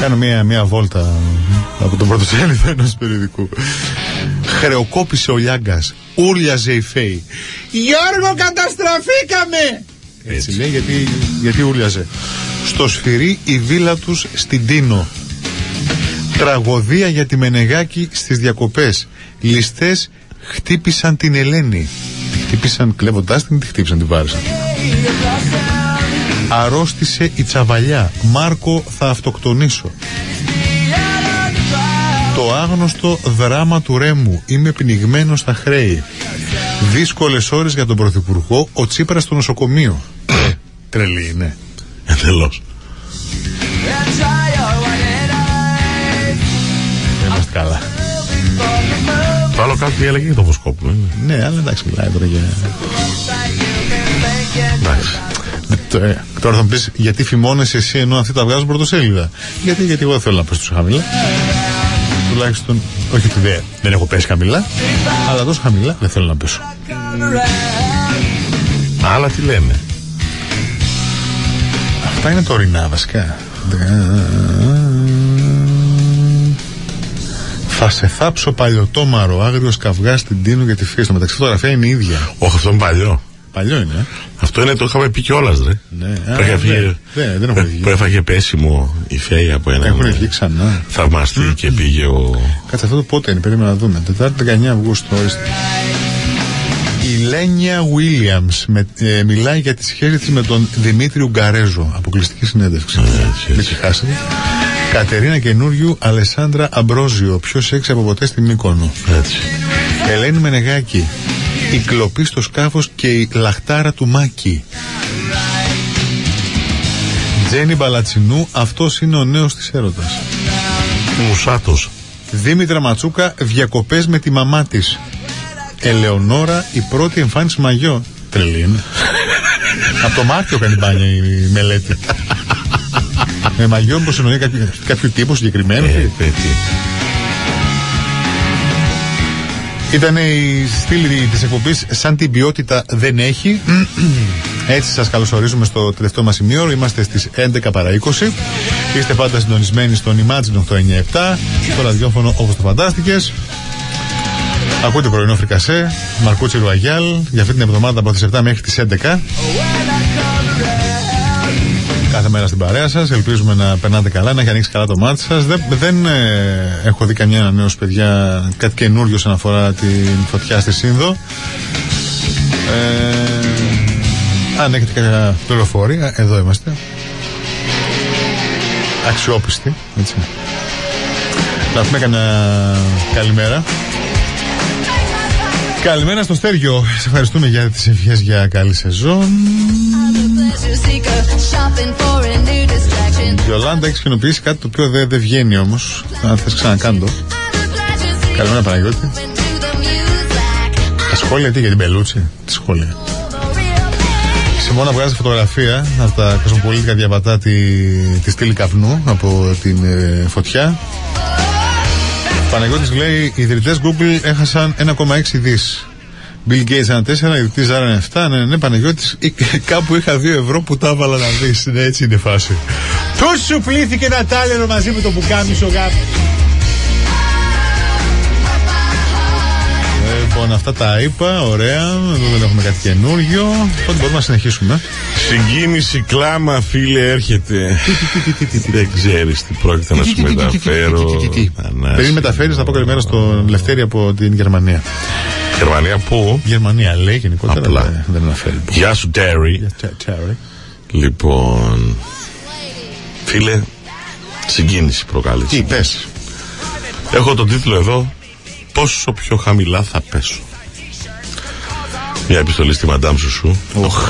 Κάνω μία, μία βόλτα από τον πρωτοσέλιδο ενός περιοδικού. Χρεοκόπησε ο Λιάγκας. Ούρλιαζε η Φέη. Γιώργο, καταστραφήκαμε! Έτσι λέει γιατί, γιατί ούρλιαζε. Στο σφυρί η βίλα τους στην Τίνο. Τραγωδία για τη Μενεγάκη στις διακοπές. Ληστές χτύπησαν την Ελένη. Τη χτύπησαν κλέβοντάς την, τη χτύπησαν, την βάρισαν. Αρρώστησε η τσαβαλιά. Μάρκο θα αυτοκτονήσω. Το άγνωστο δράμα του Ρέμου. Είμαι πνιγμένος στα χρέη. Δύσκολες ώρες για τον Πρωθυπουργό. Ο Τσίπρας στο νοσοκομείο. Ε, τρελή είναι. Εντελώς. Το άλλο κάτι έλεγε για το Βοσκόπουλο. είναι. Ναι, αλλά εντάξει, μιλάει τώρα για. Εντάξει. Το- ε, Τώρα θα μου πεις γιατί φημώνεσαι εσύ ενώ αυτοί τα βγάζουν πρωτοσέλιδα; Γιατί, γιατί εγώ δεν θέλω να πέσω τόσο χαμηλά. Τουλάχιστον, όχι ότι δεν, δεν έχω πέσει χαμηλά, αλλά τόσο χαμηλά δεν θέλω να πέσω. Άλλα τι λένε. Αυτά είναι τωρινά βασικά. Θα σε θάψω παλιωτόμαρο, άγριος καυγάς στην Τίνο για τη φύση. Στο μεταξύ, φωτογραφία είναι η ίδια. Όχι, αυτό είναι παλιό. Παλιό είναι. ε. Αυτό είναι το είχαμε πει κιόλας, ρε. Ναι, α, Που έφαγε- ναι. Δεν- δεν έχουν βγει. Που έφαγε πέσιμο η Φέη από έναν Έχουν βγει ξανά. θαυμαστή και πήγε ο. Κάτσε αυτό το πότε είναι, περίμενα να δούμε. Τετάρτη 19 Αυγούστου, ορίστε. Η Λένια Williams ε, μιλάει για τη σχέση της με τον Δημήτρη Ουγγαρέζο. Αποκλειστική συνέντευξη. έτσι, Μην έτσι. τη χάσετε. Κατερίνα Καινούριου, Αλεσάνδρα Αμπρόζιο. Πιο σεξ από ποτέ στην Μύκονο. Έτσι. Ελένη Μενεγάκη. Η κλοπή στο σκάφος και η λαχτάρα του Μάκη. Τζένι Μπαλατσινού, αυτός είναι ο νέος της έρωτας. Μουσάτος. Δήμητρα Ματσούκα, διακοπές με τη μαμά της. Ελεονόρα, η πρώτη εμφάνιση μαγιό. Τρελή είναι. [laughs] Από το Μάρτιο κάνει μπάνια η μελέτη. Με μαγιό πως εννοεί κάποιο, κάποιο τύπο συγκεκριμένο. Ε, παιδί. Ήταν η στήλη της εκπομπής σαν την ποιότητα δεν έχει. Έτσι σας καλωσορίζουμε στο τελευταίο μας σημείο. Είμαστε στις 11 παρά 20. Είστε πάντα συντονισμένοι στον Imagine 897. Στο ραδιόφωνο όπως το φαντάστηκες. Ακούτε πρωινό φρικασέ. Μαρκούτσι Ρουαγιάλ. Για αυτή την εβδομάδα από τις 7 μέχρι τις 11. Κάθε μέρα στην παρέα σας. Ελπίζουμε να περνάτε καλά, να έχει ανοίξει καλά το μάτι σας. Δεν, δεν ε, έχω δει καμιά ανανέωση, παιδιά, κάτι καινούριο όσον αφορά την φωτιά στη Σύνδο. Ε, αν έχετε κάποια πληροφορία, εδώ είμαστε. Αξιόπιστοι, έτσι. Να πούμε κανένα καλημέρα. Καλημέρα στο Στέργιο. Σε ευχαριστούμε για τις ευχές για καλή σεζόν. Γιολάντα, έχει κοινοποιήσει κάτι το οποίο δεν δεν βγαίνει όμως. Αν θες, ξανακάνω το. Καλημέρα, Παναγιώτη. Τα σχόλια τι για την Πελούτσι, τι σχόλια; Η Σιμώνα βγάζει φωτογραφία από τα κοσμοπολίτικα διαβατά τη, τη στήλη καπνού από την ε, φωτιά. Παναγιώτης λέει οι ιδρυτές Google έχασαν 1,6 δις. Bill Gates ένα 4, ιδρυτής Zara ένα 7. Ναι, ναι, Παναγιώτης, ε, κάπου είχα 2 ευρώ που τα έβαλα να δεις. Ναι, έτσι είναι η φάση. Του σου πλήθηκε ένα τάλερο μαζί με το πουκάμισο γάπη. Λοιπόν, αυτά τα είπα, ωραία. Εδώ δεν έχουμε κάτι καινούριο. Οπότε μπορούμε να συνεχίσουμε. Συγκίνηση, κλάμα, φίλε, έρχεται. Δεν ξέρει τι πρόκειται να σου μεταφέρω. Ανάση. Πριν μεταφέρει, να πω καλημέρα στον Λευτέρη από την Γερμανία. Γερμανία πού? Γερμανία λέει γενικότερα. Απλά. δεν- Δεν αναφέρει. Γεια σου, Τέρι. Terry. Λοιπόν. Φίλε, συγκίνηση προκάλεσε. Τι πε. Έχω τον τίτλο εδώ. Πόσο πιο χαμηλά θα πέσω. Μια επιστολή στη μαντάμ σου σου.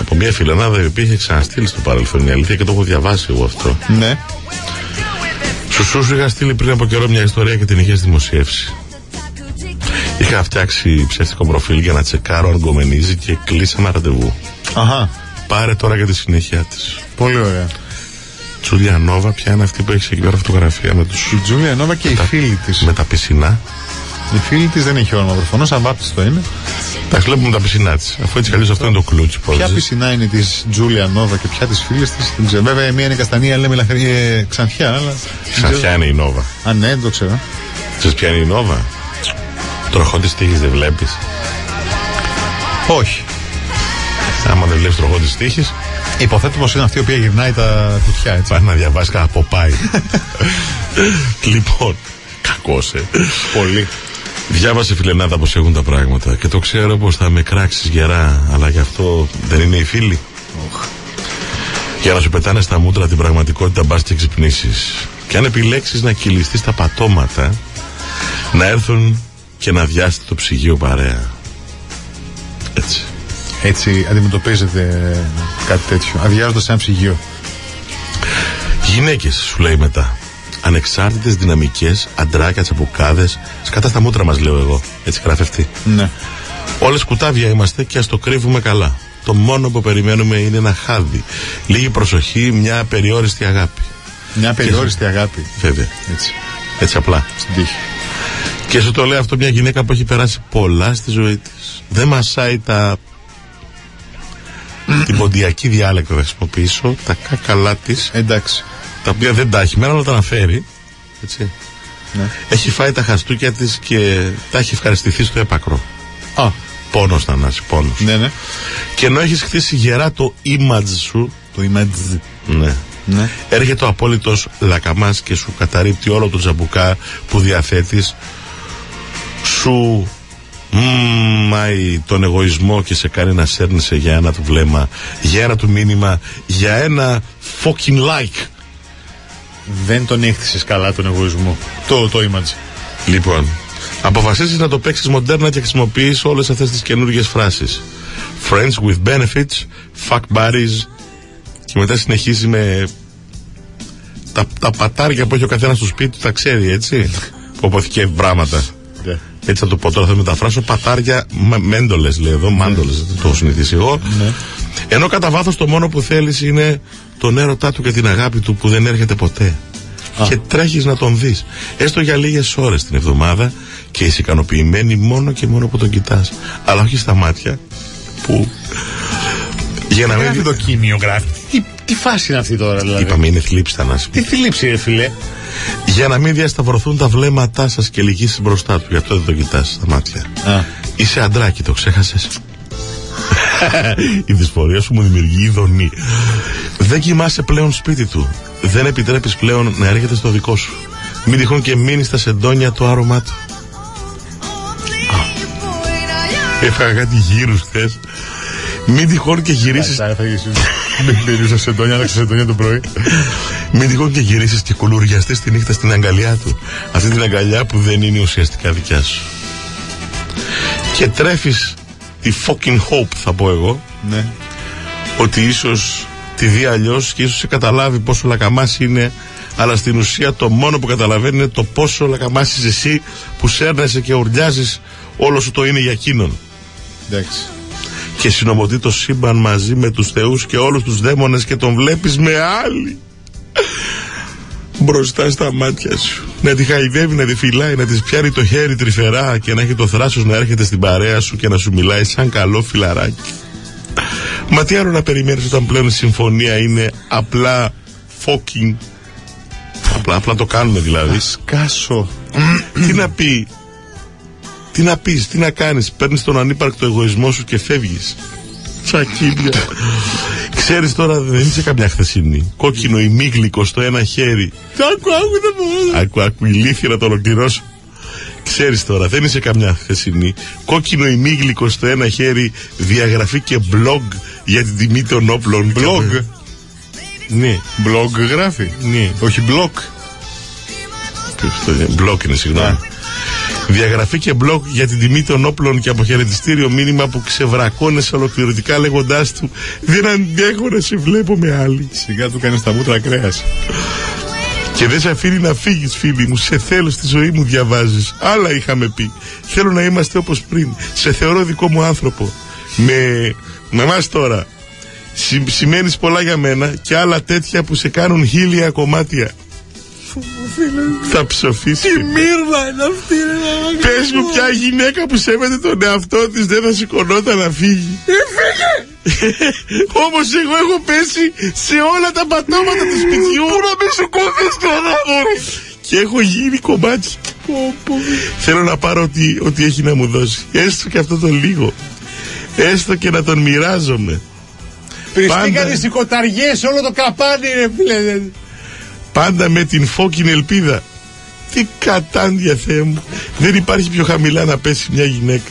Από μια φιλενάδα η οποία είχε ξαναστείλει στο παρελθόν η αλήθεια και το έχω διαβάσει εγώ αυτό. Ναι. Σου σου σου είχα στείλει πριν από καιρό μια ιστορία και την είχες δημοσιεύσει. Είχα φτιάξει ψεύτικο προφίλ για να τσεκάρω αν γκομενίζει και κλείσαμε ραντεβού. Αχα. Πάρε τώρα για τη συνέχεια της. Πολύ ωραία. Τζούλια Νόβα, ποια είναι αυτή που έχει εκεί πέρα φωτογραφία με τους Η Τζούλια Νόβα και οι τα- φίλοι της. με τα πισινά. Η φίλη της δεν έχει όνομα προφανώς, αβάπτιστο είναι. Τα βλέπουμε τα πισινά της. Αφού έτσι καλώ αυτό είναι το κλούτσι Ποια πισινά είναι της Τζούλια Νόβα και ποια της φίλης της. Δεν ξέρω. Βέβαια, η μία είναι καστανία, λέμε λαχρή, ε, ξανθιά. Αλλά... Ξανθιά είναι η Νόβα. Α, ναι, δεν το ξέρω. Ξέρεις ποια είναι η Νόβα; Τροχό τη τύχη δεν βλέπεις. Όχι. Άμα δεν βλέπεις τροχό τη τύχη, Υποθέτω πως είναι αυτή η οποία γυρνάει τα κουτιά, έτσι. πα να διαβάσεις κανένα ποπάι. [laughs] λοιπόν, κακός ε. Πολύ. Διάβασε φιλενάδα πώς έχουν τα πράγματα και το ξέρω πως θα με κράξεις γερά, αλλά γι' αυτό δεν είναι οι φίλοι. Για να σου πετάνε στα μούτρα την πραγματικότητα μπας και ξυπνήσεις. Και αν επιλέξεις να κυλιστείς τα πατώματα, να έρθουν και να διάσετε το ψυγείο παρέα. Έτσι. Έτσι αντιμετωπίζετε κάτι τέτοιο. Αδειάζοντας ένα ψυγείο. Γυναίκες, σου λέει μετά. Ανεξάρτητες, δυναμικές, αντράκια, τσαμπουκάδες. Σκατά στα μούτρα μας, λέω εγώ. Έτσι γράφει αυτή. Ναι. Όλες κουτάβια είμαστε και ας το κρύβουμε καλά. Το μόνο που περιμένουμε είναι ένα χάδι. Λίγη προσοχή, μια απεριόριστη αγάπη. Μια περιόριστη αγάπη. Βέβαια. Έτσι. Έτσι απλά. Στην τύχη. Και σου το λέει αυτό μια γυναίκα που έχει περάσει πολλά στη ζωή της. Δεν μασάει τα. [clears throat] την ποντιακή διάλεκτο θα χρησιμοποιήσω, τα κακαλά της, Εντάξει. Τα οποία δεν τα έχει, μένα όλα τα αναφέρει. Έτσι. Ναι. Έχει φάει τα χαστούκια της και τα έχει ευχαριστηθεί στο έπακρο. Α, Πόνος, Θανάση, πόνος. ναι, ναι. Και ενώ έχεις χτίσει γερά το image σου, Το image. ναι, Ναι. έρχεται ο απόλυτος λακαμάς και σου καταρρύπτει όλο το τζαμπουκά που διαθέτεις. Σου μάει τον εγωισμό και σε κάνει να σέρνεσαι για ένα του βλέμμα, για ένα του μήνυμα, για ένα fucking like. Δεν τον έκτισε καλά τον εγωισμό. Το, το image. Λοιπόν, αποφασίζεις να το παίξεις μοντέρνα και χρησιμοποιείς όλες αυτές τις καινούργιες φράσεις. Friends with benefits, fuck buddies και μετά συνεχίζει με τα, τα πατάρια που έχει ο καθένας στο σπίτι του τα ξέρει έτσι [laughs] που αποθηκεύει πράγματα. Ναι. Έτσι θα το πω τώρα, θα μεταφράσω πατάρια μέντολες, λέει εδώ, μάντολες, δεν το έχω συνηθίσει εγώ. Ενώ κατά βάθος το μόνο που θέλεις είναι τον έρωτά του και την αγάπη του που δεν έρχεται ποτέ. Και τρέχεις να τον δεις. Έστω για λίγες ώρες την εβδομάδα και είσαι ικανοποιημένη μόνο και μόνο που τον κοιτάς. Αλλά όχι στα μάτια που. Για να Γράφει μην. το κείμενο, γράφει. Τι, τι φάση είναι αυτή τώρα, δηλαδή; Είπαμε είναι θλίψη Θανάση. Τι θλίψη, ρε φιλέ. Για να μην διασταυρωθούν τα βλέμματά σας και λυγίσεις μπροστά τους. Γι' αυτό δεν τον κοιτάς στα μάτια. Α. Είσαι αντράκι, το ξέχασες; [laughs] Η δυσφορία σου μου δημιουργεί ειδονή. Δεν κοιμάσαι πλέον σπίτι του. Δεν επιτρέπεις πλέον να έρχεται στο δικό σου. Μην τυχόν και μείνεις στα σεντόνια το άρωμά του. Έφαγα κάτι γύρους χθες. Μην τυχόν και γυρίσεις. Θα έφαγε εσύ. Δεν περίουσα σεντόνια, άλλαξε σεντόνια το πρωί. Μην τυχόν και γυρίσεις και κουλουριαστείς τη νύχτα στην αγκαλιά του. Αυτή την αγκαλιά που δεν είναι ουσιαστικά δικιά σου. Και τρέφεις τη fucking hope, θα πω εγώ, Ναι. ότι ίσως τη δει αλλιώς και ίσως σε καταλάβει πόσο λακαμάς είναι, αλλά στην ουσία το μόνο που καταλαβαίνει είναι το πόσο λακαμάς είσαι εσύ που σέρνεσαι και ουρλιάζεις όλο σου το είναι για εκείνον. Εντάξει. Και συνομωτεί το σύμπαν μαζί με τους θεούς και όλους τους δαίμονες και τον βλέπεις με άλλη. Μπροστά στα μάτια σου. Να τη χαϊδεύει, να τη φυλάει, να της πιάνει το χέρι τρυφερά και να έχει το θράσος να έρχεται στην παρέα σου και να σου μιλάει σαν καλό φιλαράκι. Μα τι άλλο να περιμένεις όταν πλέον η συμφωνία είναι απλά fucking. Απλά, απλά το κάνουμε δηλαδή. Σκάσω. τι να πει, τι να πεις, τι να κάνεις, παίρνεις τον ανύπαρκτο εγωισμό σου και φεύγεις. Τσακίδια. Ξέρεις τώρα δεν είσαι καμιά χθεσινή. Κόκκινο ημίγλικο στο ένα χέρι. Άκου, άκου, δεν μπορώ. Άκου, άκου, ηλίθεια να το ολοκληρώσω. Ξέρεις τώρα, δεν είσαι καμιά χθεσινή. Κόκκινο ημίγλικο στο ένα χέρι, διαγραφή και blog για την τιμή των όπλων. Blog. Ναι, Blog γράφει. ναι. Όχι blog. Μπλοκ είναι, συγγνώμη. Διαγραφή και μπλοκ για την τιμή των όπλων και αποχαιρετιστήριο μήνυμα που ξεβρακώνεσαι ολοκληρωτικά λέγοντάς του Δεν αντέχω να σε βλέπω με άλλη. Σιγά του κάνεις τα μούτρα κρέα. Και δεν σε αφήνει να φύγεις, φίλοι μου. Σε θέλω στη ζωή μου, διαβάζεις. Άλλα είχαμε πει. Θέλω να είμαστε όπως πριν. Σε θεωρώ δικό μου άνθρωπο. Με, με εμάς τώρα. Συ, σημαίνεις πολλά για μένα και άλλα τέτοια που σε κάνουν χίλια κομμάτια. Αδερφό μου, φίλε. Θα ψοφήσει. Τι μύρνα είναι αυτή, ρε. Πες μου, ποια γυναίκα που σέβεται τον εαυτό της δεν θα σηκωνόταν να φύγει. Έφυγε! [laughs] Όμως εγώ έχω πέσει σε όλα τα πατώματα του σπιτιού. Πού να με σηκώθει τώρα, Και έχω γίνει κομμάτι. Θέλω να πάρω ό,τι, ό,τι έχει να μου δώσει. Έστω και αυτό το λίγο. Έστω και να τον μοιράζομαι. Πριστήκατε σηκωταριές σε όλο το καπάνι, ρε φίλε. Πάντα με την φόκινη ελπίδα. Τι κατάντια Θεέ μου. Δεν υπάρχει πιο χαμηλά να πέσει μια γυναίκα.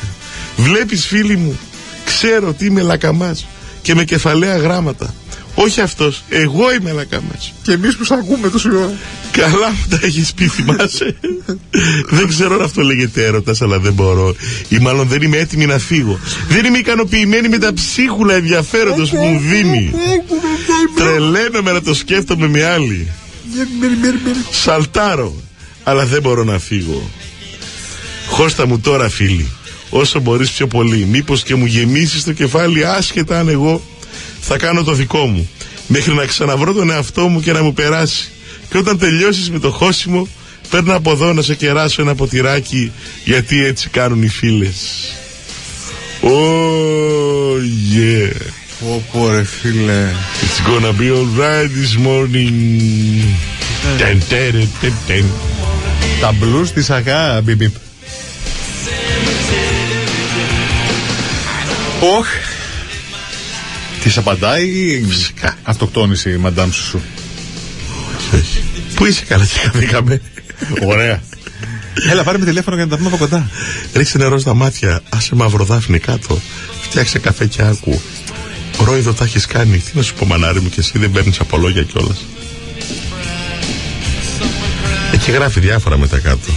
Βλέπεις φίλοι μου, ξέρω ότι είμαι λακαμάς και με κεφαλαία γράμματα. Όχι αυτός, εγώ είμαι λακαμάς. Και εμεί που σ' ακούμε τόση ώρα. Καλά μου τα έχεις πει, θυμάσαι. δεν ξέρω αν αυτό λέγεται έρωτας, αλλά δεν μπορώ. Ή μάλλον δεν είμαι έτοιμη να φύγω. Δεν είμαι ικανοποιημένη με τα ψίχουλα ενδιαφέροντος που μου δίνει. Τρελαίνομαι να το σκέφτομαι με άλλη. Σαλτάρω, αλλά δεν μπορώ να φύγω. Χώστα μου τώρα φίλοι, όσο μπορείς πιο πολύ. Μήπως και μου γεμίσεις το κεφάλι άσχετα αν εγώ θα κάνω το δικό μου. Μέχρι να ξαναβρω τον εαυτό μου και να μου περάσει. Και όταν τελειώσεις με το χώσιμο, παίρνω από εδώ να σε κεράσω ένα ποτηράκι, γιατί έτσι κάνουν οι φίλες. Oh yeah. Πω πω ρε φίλε. It's gonna be alright this morning. Τε, τε, ρε, τε, τε. Τα blues της αγά, μπιμπιπ. Οχ. Της απαντάει ή Φυσικά. αυτοκτόνησε η μαντάμ σου σου. Όχι. Πού είσαι καλά και χαθήκαμε. Ωραία. Έλα πάρε με τηλέφωνο για να τα πούμε από κοντά. Ρίξε νερό στα μάτια. Άσε μαυροδάφνη κάτω. Φτιάξε καφέ και άκου. Ρόιδο τα έχεις κάνει. Τι να σου πω, μανάρι μου, και εσύ δεν παίρνεις από λόγια κιόλας. Εκεί γράφει διάφορα μετά κάτω.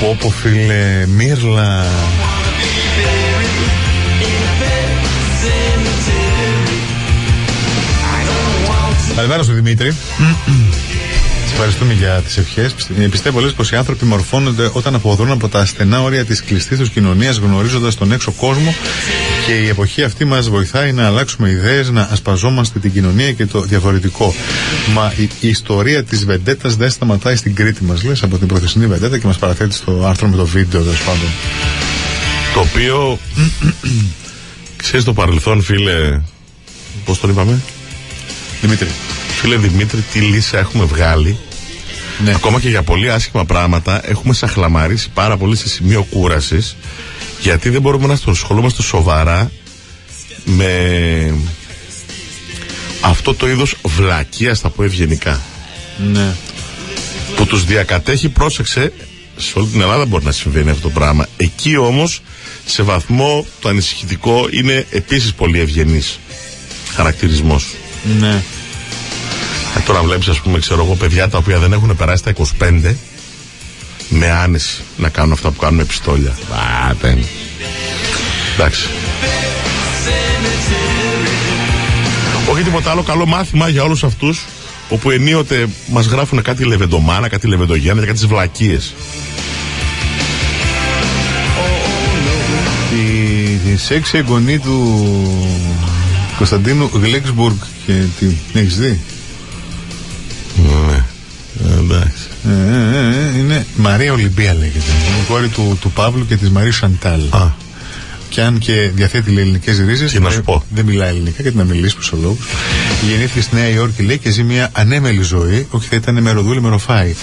Πω πω φίλε, Μύρλα. Καλημέρα σου Δημήτρη. Σε ευχαριστούμε για τις ευχές. Πιστεύω λες πως οι άνθρωποι μορφώνονται όταν αποδρούν από τα στενά όρια της κλειστής τους κοινωνίας, γνωρίζοντας τον έξω κόσμο και η εποχή αυτή μας βοηθάει να αλλάξουμε ιδέες, να ασπαζόμαστε την κοινωνία και το διαφορετικό. Μα η, η ιστορία της Βεντέτας δεν σταματάει στην Κρήτη μας, λες, από την προθεσινή Βεντέτα και μας παραθέτει στο άρθρο με το βίντεο, τέλος πάντων. Το οποίο. [clears throat] ξέρεις το παρελθόν, φίλε. Πώς τον είπαμε, Δημήτρη. Φίλε Δημήτρη, τι λύση έχουμε βγάλει. Ναι. Ακόμα και για πολύ άσχημα πράγματα έχουμε σαχλαμαρίσει πάρα πολύ σε σημείο κούρασης. Γιατί δεν μπορούμε να ασχολούμαστε σοβαρά με αυτό το είδος βλακίας θα πω ευγενικά Ναι. που τους διακατέχει πρόσεξε σε όλη την Ελλάδα μπορεί να συμβαίνει αυτό το πράγμα εκεί όμως σε βαθμό το ανησυχητικό είναι επίσης πολύ ευγενής χαρακτηρισμός Ναι. Ε, τώρα βλέπεις ας πούμε ξέρω εγώ παιδιά τα οποία δεν έχουν περάσει τα 25 με άνεση να κάνουν αυτά που κάνουν με πιστόλια Α, δεν. εντάξει όχι τίποτα άλλο καλό μάθημα για όλους αυτούς όπου ενίοτε μας γράφουν κάτι λεβεντομάνα, κάτι λεβεντογέννα, κάτι βλακίες. Η, η σεξι εγγονή του Κωνσταντίνου Γλέξμπουργκ και την έχεις δει; Είναι Μαρία Ολυμπία λέγεται. Είναι η κόρη του, του Παύλου και της Μαρίας Σαντάλ. Α, Και αν και διαθέτει ελληνικές ρίζες. Τι να σου πω. Δεν μιλάει ελληνικά γιατί να μιλήσει προς λόγου. Γεννήθηκε στη Νέα Υόρκη λέει και ζει μια ανέμελη ζωή. Όχι, θα ήταν μεροδούλη, μεροφάη.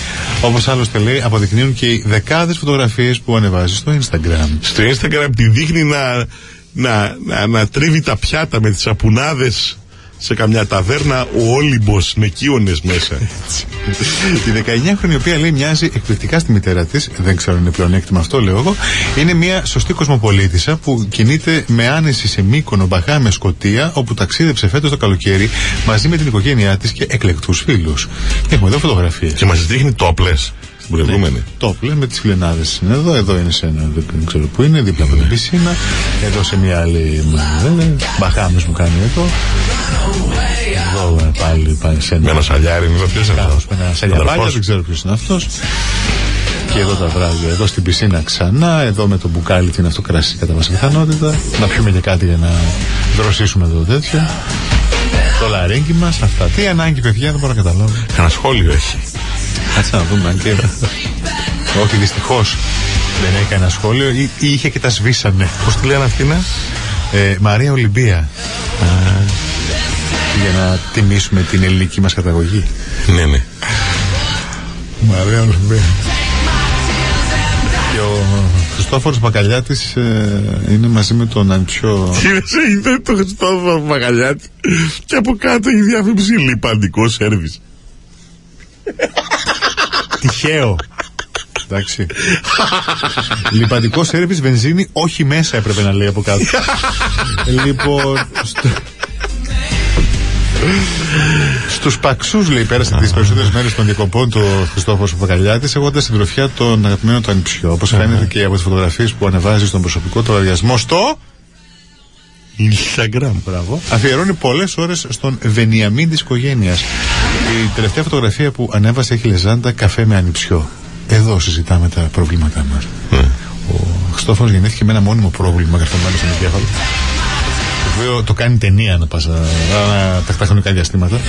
Όπως άλλωστε λέει, αποδεικνύουν και οι δεκάδες φωτογραφίες που ανεβάζει στο Instagram. Στο Instagram τη δείχνει να, να, να, να τρίβει τα πιάτα με τις σαπουνάδες σε καμιά ταβέρνα ο Όλυμπος με κύονες μέσα. [laughs] Τη 19χρονη, η οποία λέει μοιάζει εκπληκτικά στη μητέρα της, δεν ξέρω αν είναι πλεονέκτημα αυτό, λέω εγώ, είναι μια σωστή κοσμοπολίτησα που κινείται με άνεση σε Μύκονο, Μπαχάμε, Σκωτία, όπου ταξίδεψε φέτος το καλοκαίρι μαζί με την οικογένειά της και εκλεκτούς φίλους. Έχουμε εδώ φωτογραφίες. Και μας δείχνει τόπλες στην προηγούμενη. Το πλέον με τις φιλενάδε είναι εδώ, εδώ είναι σε ένα, δεν ξέρω πού είναι, δίπλα από την πισίνα, εδώ σε μια άλλη. Μπαχάμες μου κάνει εδώ. Εδώ ε, πάλι, πάλι σε Με ένα. ένα σαλιάρι, είναι ποιος είναι Κάπως αυτός. με ένα σαλιαπάλια, Αδερφός. δεν ξέρω ποιος είναι αυτός. Και εδώ τα βράδια, εδώ στην πισίνα ξανά, εδώ με το μπουκάλι την αυτοκράση κατά πάσα πιθανότητα. Να πιούμε και κάτι για να δροσίσουμε εδώ τέτοια. Το λαρέγκι μας, αυτά. Τι ανάγκη, παιδιά, δεν μπορώ να καταλάβω. Κανένα σχόλιο έχει. Κάτσε να δούμε αν και. Όχι, δυστυχώς δεν έχει κανένα σχόλιο ή, ή είχε και τα σβήσανε. Πώς τη λένε αυτή, ναι. Ε, Μαρία Ολυμπία. για να τιμήσουμε την ελληνική μας καταγωγή. Ναι, ναι. Μαρία Ολυμπία. Και ο Χριστόφορος Μπακαλιάτης ε, είναι μαζί με τον Αντσιό. Κύριε σε είδε το Χριστόφωρο Μαγαλιάτη και από κάτω η διάφημιση λιπαντικό σέρβις. Τυχαίο. Εντάξει. Λιπαντικός σερβις βενζίνη, όχι μέσα έπρεπε να λέει από κάτω. [laughs] λοιπόν. Στο... Στους Παξούς, λέει, πέρασε τις περισσότερες μέρες των διακοπών του Χριστόφορος Παπακαλιάτη, έχοντας την τροφιά των αγαπημένων του ανιψιών. Όπως φαίνεται και από τις φωτογραφίες που ανεβάζει στον προσωπικό του λογαριασμό στο. Instagram. Μπράβο. Αφιερώνει πολλές ώρες στον Βενιαμίν της οικογένειας. Η τελευταία φωτογραφία που ανέβασε έχει λεζάντα καφέ με ανιψιό. Εδώ συζητάμε τα προβλήματά μας. Ο Χριστόφορος γεννήθηκε με ένα μόνιμο πρόβλημα γραφτωμένο στον εγκέφαλο. Το οποίο το κάνει ταινία να πάσα τα χρονικά διαστήματα.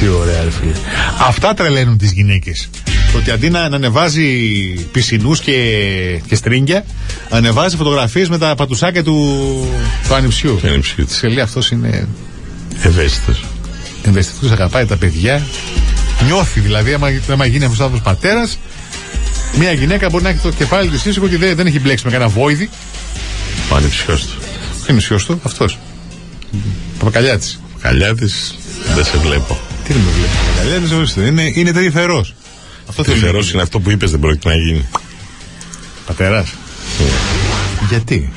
Τι ωραία, ρε φίλε. Αυτά τρελαίνουν τις γυναίκες. Το ότι αντί να, να ανεβάζει πισινούς και, και στρίγκια, ανεβάζει φωτογραφίες με τα πατουσάκια του, του ανιψιού. Του ανιψιού. Της λέει αυτός είναι Ευαίσθητος. ευαισθητό, αγαπάει τα παιδιά. Νιώθει δηλαδή, άμα, άμα γίνει αυτός άνθρωπος πατέρας, μια γυναίκα μπορεί να έχει το κεφάλι τη ήσυχο και δεν, δεν έχει μπλέξει με κανένα βόηδι. Ο ανιψιό του. Είναι ουσιαστό του, αυτός. Παπακαλιάτης. Καλιάτη δεν σε βλέπω. Τι δεν με βλέπεις. Παπακαλιάτης, ορίστε. Είναι, είναι τρυφερό. Αυτό θέλει. Τρυφερό είναι αυτό που είπες, δεν πρόκειται να γίνει. Πατέρα. Γιατί;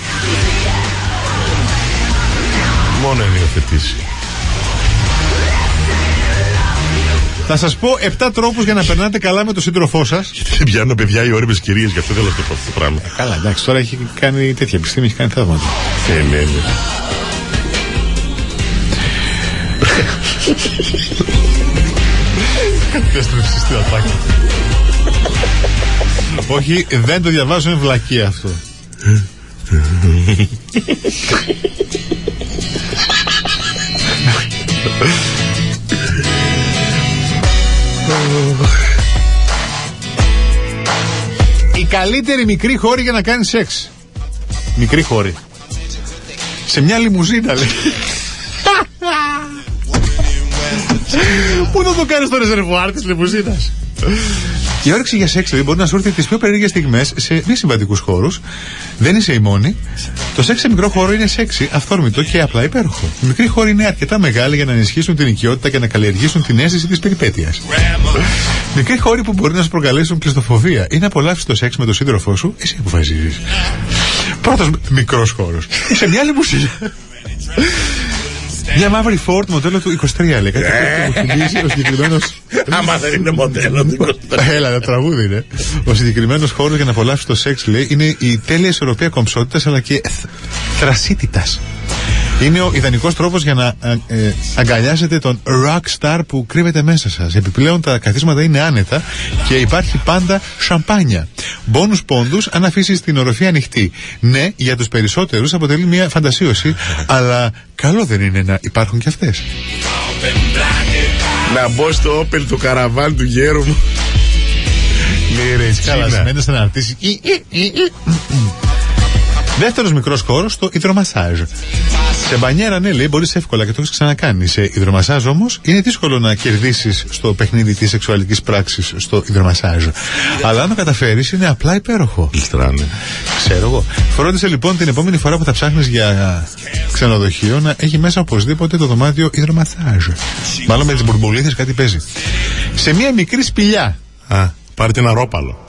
Μόνο είναι Θα σας πω 7 τρόπους για να περνάτε καλά με τον σύντροφό σας. Δεν πιάνω παιδιά οι όρειμε κυρίες, γι' αυτό θέλω να το πω αυτό το πράγμα. Καλά, εντάξει, τώρα έχει κάνει τέτοια επιστήμη, έχει κάνει θαύματα. Ναι, ναι, ναι. Κατέστρεψε στην ατάκα. Όχι, δεν το διαβάζω, είναι βλακία αυτό. [laughs] Η καλύτερη μικρή χώρη για να κάνεις σεξ. Μικρή χώρη. Σε μια λιμουζίνα λέει. [laughs] Πού θα το κάνεις στο ρεζερβουάρ της λιμουζίνας; Η όρεξη για σεξ δηλαδή μπορεί να σου έρθει τις πιο περίεργες στιγμές σε μη συμβατικούς χώρους. Δεν είσαι η μόνη. Το σεξ σε μικρό χώρο είναι σεξι, αυθόρμητο και απλά υπέροχο. Οι μικροί χώροι είναι αρκετά μεγάλοι για να ενισχύσουν την οικειότητα και να καλλιεργήσουν την αίσθηση της περιπέτειας. Μικροί χώροι που μπορεί να σου προκαλέσουν κλειστοφοβία ή να απολαύσει το σεξ με τον σύντροφό σου, εσύ αποφασίζεις. Πρώτος μικρός χώρος. σε μια λιμουσίνα. Μια μαύρη Ford μοντέλο του 23 λέει. Κάτι που θυμίζει ο συγκεκριμένο. [laughs] Άμα δεν είναι μοντέλο, δεν Έλα, το τραγούδι είναι. Ο συγκεκριμένος χώρος για να απολαύσει το σεξ λέει είναι η τέλεια ισορροπία κομψότητας αλλά και θρασίτητας. Είναι ο ιδανικός τρόπος για να ε, ε, αγκαλιάσετε τον rock star που κρύβεται μέσα σας. Επιπλέον τα καθίσματα είναι άνετα και υπάρχει πάντα σαμπάνια. Μπόνους πόντους αν αφήσεις την οροφή ανοιχτή. Ναι, για τους περισσότερους αποτελεί μια φαντασίωση, αλλά καλό δεν είναι να υπάρχουν κι αυτές. Να μπω στο Opel το καραβάν του γέρου μου. Ναι, ρε, έτσι καλά. Τσίνα. Σημαίνεις να αναρτήσει. Δεύτερος μικρός χώρος, το υδρομασάζ. Σε μπανιέρα, ναι, λέει, μπορείς εύκολα και το έχεις ξανακάνει. Σε υδρομασάζ όμως είναι δύσκολο να κερδίσεις στο παιχνίδι της σεξουαλικής πράξης στο υδρομασάζ. Αλλά αν το καταφέρεις, είναι απλά υπέροχο. Λιστράνε. Ξέρω εγώ. Φρόντισε λοιπόν την επόμενη φορά που θα ψάχνεις για ξενοδοχείο να έχει μέσα οπωσδήποτε το δωμάτιο υδρομασάζ. Μάλλον με τις μπουρμπολίθε κάτι παίζει. Σε μια μικρή σπηλιά. Α, πάρτε ένα ρόπαλο.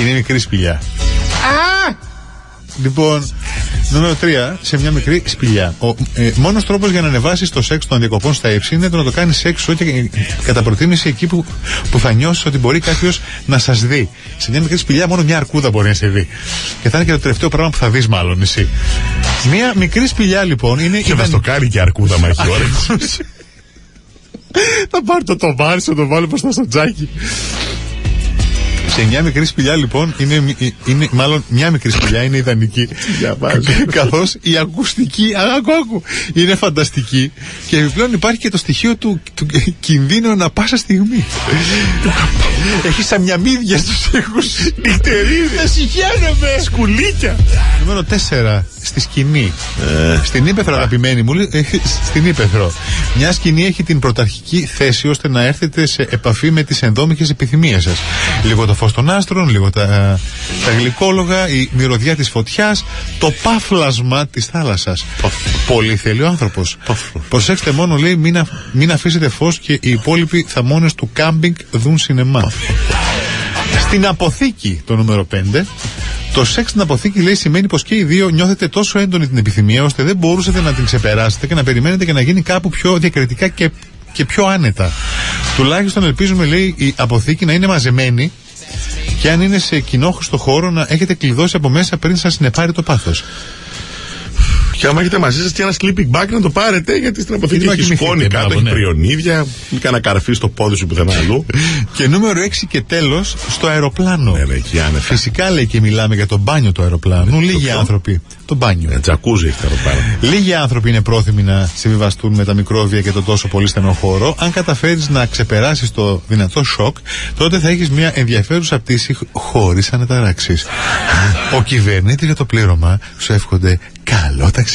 Είναι μικρή σπηλιά. Λοιπόν, νούμερο 3, σε μια μικρή σπηλιά. Ο ε, μόνος τρόπος για να ανεβάσεις το σεξ των διακοπών στα ύψη είναι το να το κάνεις έξω και ε, κατά προτίμηση εκεί που, που θα νιώσεις ότι μπορεί κάποιος να σας δει. Σε μια μικρή σπηλιά μόνο μια αρκούδα μπορεί να σε δει. Και θα είναι και το τελευταίο πράγμα που θα δεις, μάλλον εσύ. Μια μικρή σπηλιά λοιπόν είναι. Και θα ιδανική- στο κάνει και αρκούδα μα έχει όρεξη. [laughs] θα πάρει το τομάρι σου, το βάλει μπροστά στο τζάκι. Σε Και μια μικρή σπηλιά λοιπόν είναι, είναι μάλλον μια μικρή σπηλιά είναι ιδανική. Καθώς η ακουστική, άκου, άκου, είναι φανταστική. Και επιπλέον υπάρχει και το στοιχείο του, του κινδύνου να πάσα στιγμή. Έχεις σαν μια μύδια στους ήχους. Νυχτερίδες, συγχαίρομαι. Σκουλίκια. Νούμερο 4. Στη σκηνή. Στην ύπεθρο, αγαπημένη μου, ε, στην ύπεθρο. Μια σκηνή έχει την πρωταρχική θέση ώστε να έρθετε σε επαφή με τις ενδόμηχε επιθυμίες σας. Λίγο το φως των άστρων, λίγο τα, τα γλυκόλογα, η μυρωδιά της φωτιάς, το πάφλασμα της θάλασσας. Πολύ θέλει ο άνθρωπο. Προσέξτε μόνο, λέει, μην, α- μην αφήσετε φως και οι υπόλοιποι θαμώνες του κάμπινγκ δουν σινεμά. Στην αποθήκη, το νούμερο 5, το σεξ στην αποθήκη λέει σημαίνει πως και οι δύο νιώθετε τόσο έντονη την επιθυμία ώστε δεν μπορούσατε να την ξεπεράσετε και να περιμένετε και να γίνει κάπου πιο διακριτικά και, και πιο άνετα. Τουλάχιστον ελπίζουμε, λέει, η αποθήκη να είναι μαζεμένη και αν είναι σε κοινόχρηστο χώρο να έχετε κλειδώσει από μέσα πριν σας συνεπάρει το πάθος. Και άμα έχετε μαζί σας και ένα sleeping bag να το πάρετε, γιατί στην αποθήκη Γιατί να έχει κοιμηθείτε, σκόνη κάτω, μπράβο, έχει ναι. πριονίδια, μη κανένα καρφί στο πόδι σου πουθενά αλλού. [laughs] Και νούμερο 6 και τέλος στο αεροπλάνο. Ναι, ναι, εκεί άνετα. Φυσικά λέει και μιλάμε για το μπάνιο του αεροπλάνου. Λίγοι ποιο; άνθρωποι. Το μπάνιο. Ε, Τζακούζι έχει τα αεροπλάνα. Λίγοι άνθρωποι είναι πρόθυμοι να συμβιβαστούν με τα μικρόβια και το τόσο πολύ στενό χώρο. Αν καταφέρεις να ξεπεράσεις το δυνατό σοκ, τότε θα έχεις μια ενδιαφέρουσα πτήση χωρίς αναταράξεις. [laughs] Ο κυβερνήτη για το πλήρωμα σου εύχονται καλό ταξίδι.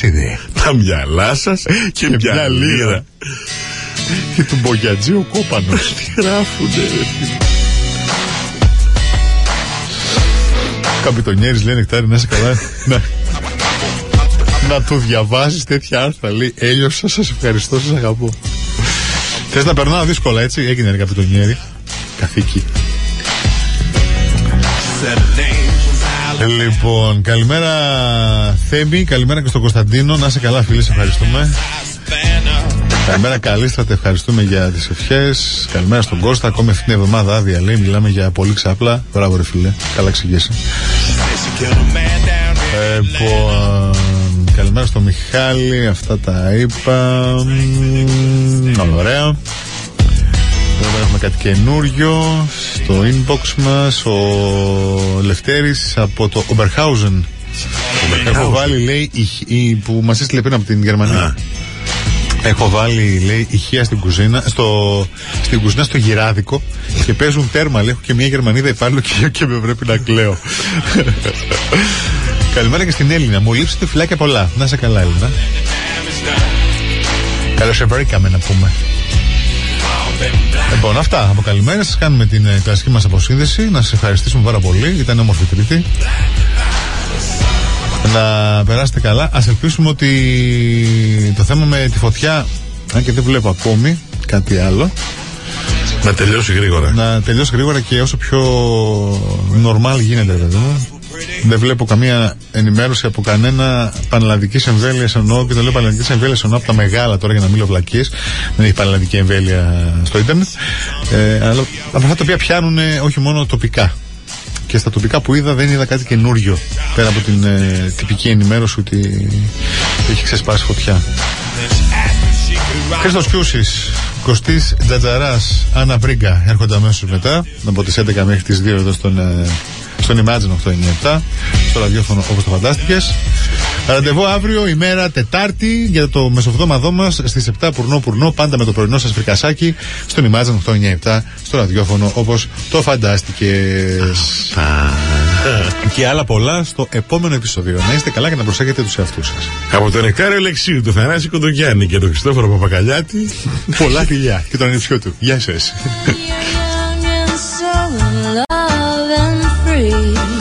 Τα μυαλά σας και μια μια λίρα. λίρα. Και του μπογιατζή ο κόπανος. [laughs] Τι γράφουνε. ρε. Καπιτονιέρη λέει νεκτάρι να είσαι καλά. να, να του διαβάζεις τέτοια άρθρα. Λέει έλειωσα, σας ευχαριστώ, σας αγαπώ. Θες να περνάω δύσκολα έτσι. Έγινε ρε καπιτονιέρη. Καθήκη. Λοιπόν, καλημέρα Θέμη, καλημέρα και στον Κωνσταντίνο. Να είσαι καλά, φίλοι, σε ευχαριστούμε. Καλημέρα, Καλίστρατε, ευχαριστούμε για τις ευχές. Καλημέρα στον Κώστα, ακόμη αυτή την εβδομάδα άδεια λέει. Μιλάμε για πολύ ξάπλα. Μπράβο, ρε φίλε, καλά εξηγήσει. Λοιπόν, καλημέρα στο Μιχάλη, αυτά τα είπα. Μμμ, Ωραία. Εδώ έχουμε κάτι καινούριο στο inbox μας. Ο Λευτέρης από το Oberhausen. Έχω βάλει λέει ηχ- η- που μας έστειλε πριν από την Γερμανία. Έχω βάλει λέει ηχεία στην κουζίνα στο, Στην κουζίνα στο γυράδικο Και παίζουν τέρμα λέει. Έχω και μια Γερμανίδα υπάλληλο και, και με πρέπει να κλαίω. [laughs] Καλημέρα και στην Έλληνα. Μου λείψετε φυλάκια πολλά. Να είσαι καλά Έλληνα. Καλώς σε βρήκαμε να πούμε Λοιπόν, αυτά από καλημέρα. Σα κάνουμε την ε, κλασική μας αποσύνδεση. Να σας ευχαριστήσουμε πάρα πολύ. Ήταν όμορφη Τρίτη. Να περάσετε καλά. Α ελπίσουμε ότι το θέμα με τη φωτιά, αν και δεν βλέπω ακόμη κάτι άλλο, Να τελειώσει γρήγορα. να τελειώσει γρήγορα και όσο πιο normal γίνεται, παιδί μου. Δεν βλέπω καμία ενημέρωση από κανένα πανελλαδικής εμβέλειας εννοώ και το λέω πανελλαδικής εμβέλειας εννοώ από τα μεγάλα τώρα για να μην λέω βλακίες. Δεν έχει πανελλαδική εμβέλεια στο ίντερνετ. Ε, αλλά από αυτά τα οποία πιάνουν ε, όχι μόνο τοπικά. Και στα τοπικά που είδα δεν είδα κάτι καινούριο πέρα από την ε, τυπική ενημέρωση ότι έχει ξεσπάσει φωτιά. Χρήστος Πιούση, Κωστής Τζατζαράς, Άννα Βρίγκα έρχονται αμέσως μετά από τις 11 μέχρι τις 2 εδώ στον, ε, στον Imagine 897, στο ραδιόφωνο όπως το φαντάστηκες. Ραντεβού αύριο, ημέρα Τετάρτη, για το μεσοβδόμαδό μας στις 7 πουρνό πουρνό, πάντα με το πρωινό σας φρικασάκι, στον Imagine 897, στο ραδιόφωνο όπως το φαντάστηκες. Και άλλα πολλά στο επόμενο επεισόδιο. Να είστε καλά και να προσέχετε τους εαυτούς σας. Από τον Νεκτάριο Λεξίου, τον Θανάση Κοντογιάννη και τον Χριστόφορο Παπακαλιάτη. Πολλά φιλιά και τον ανιψιό του. Γεια σας. [laughs] worry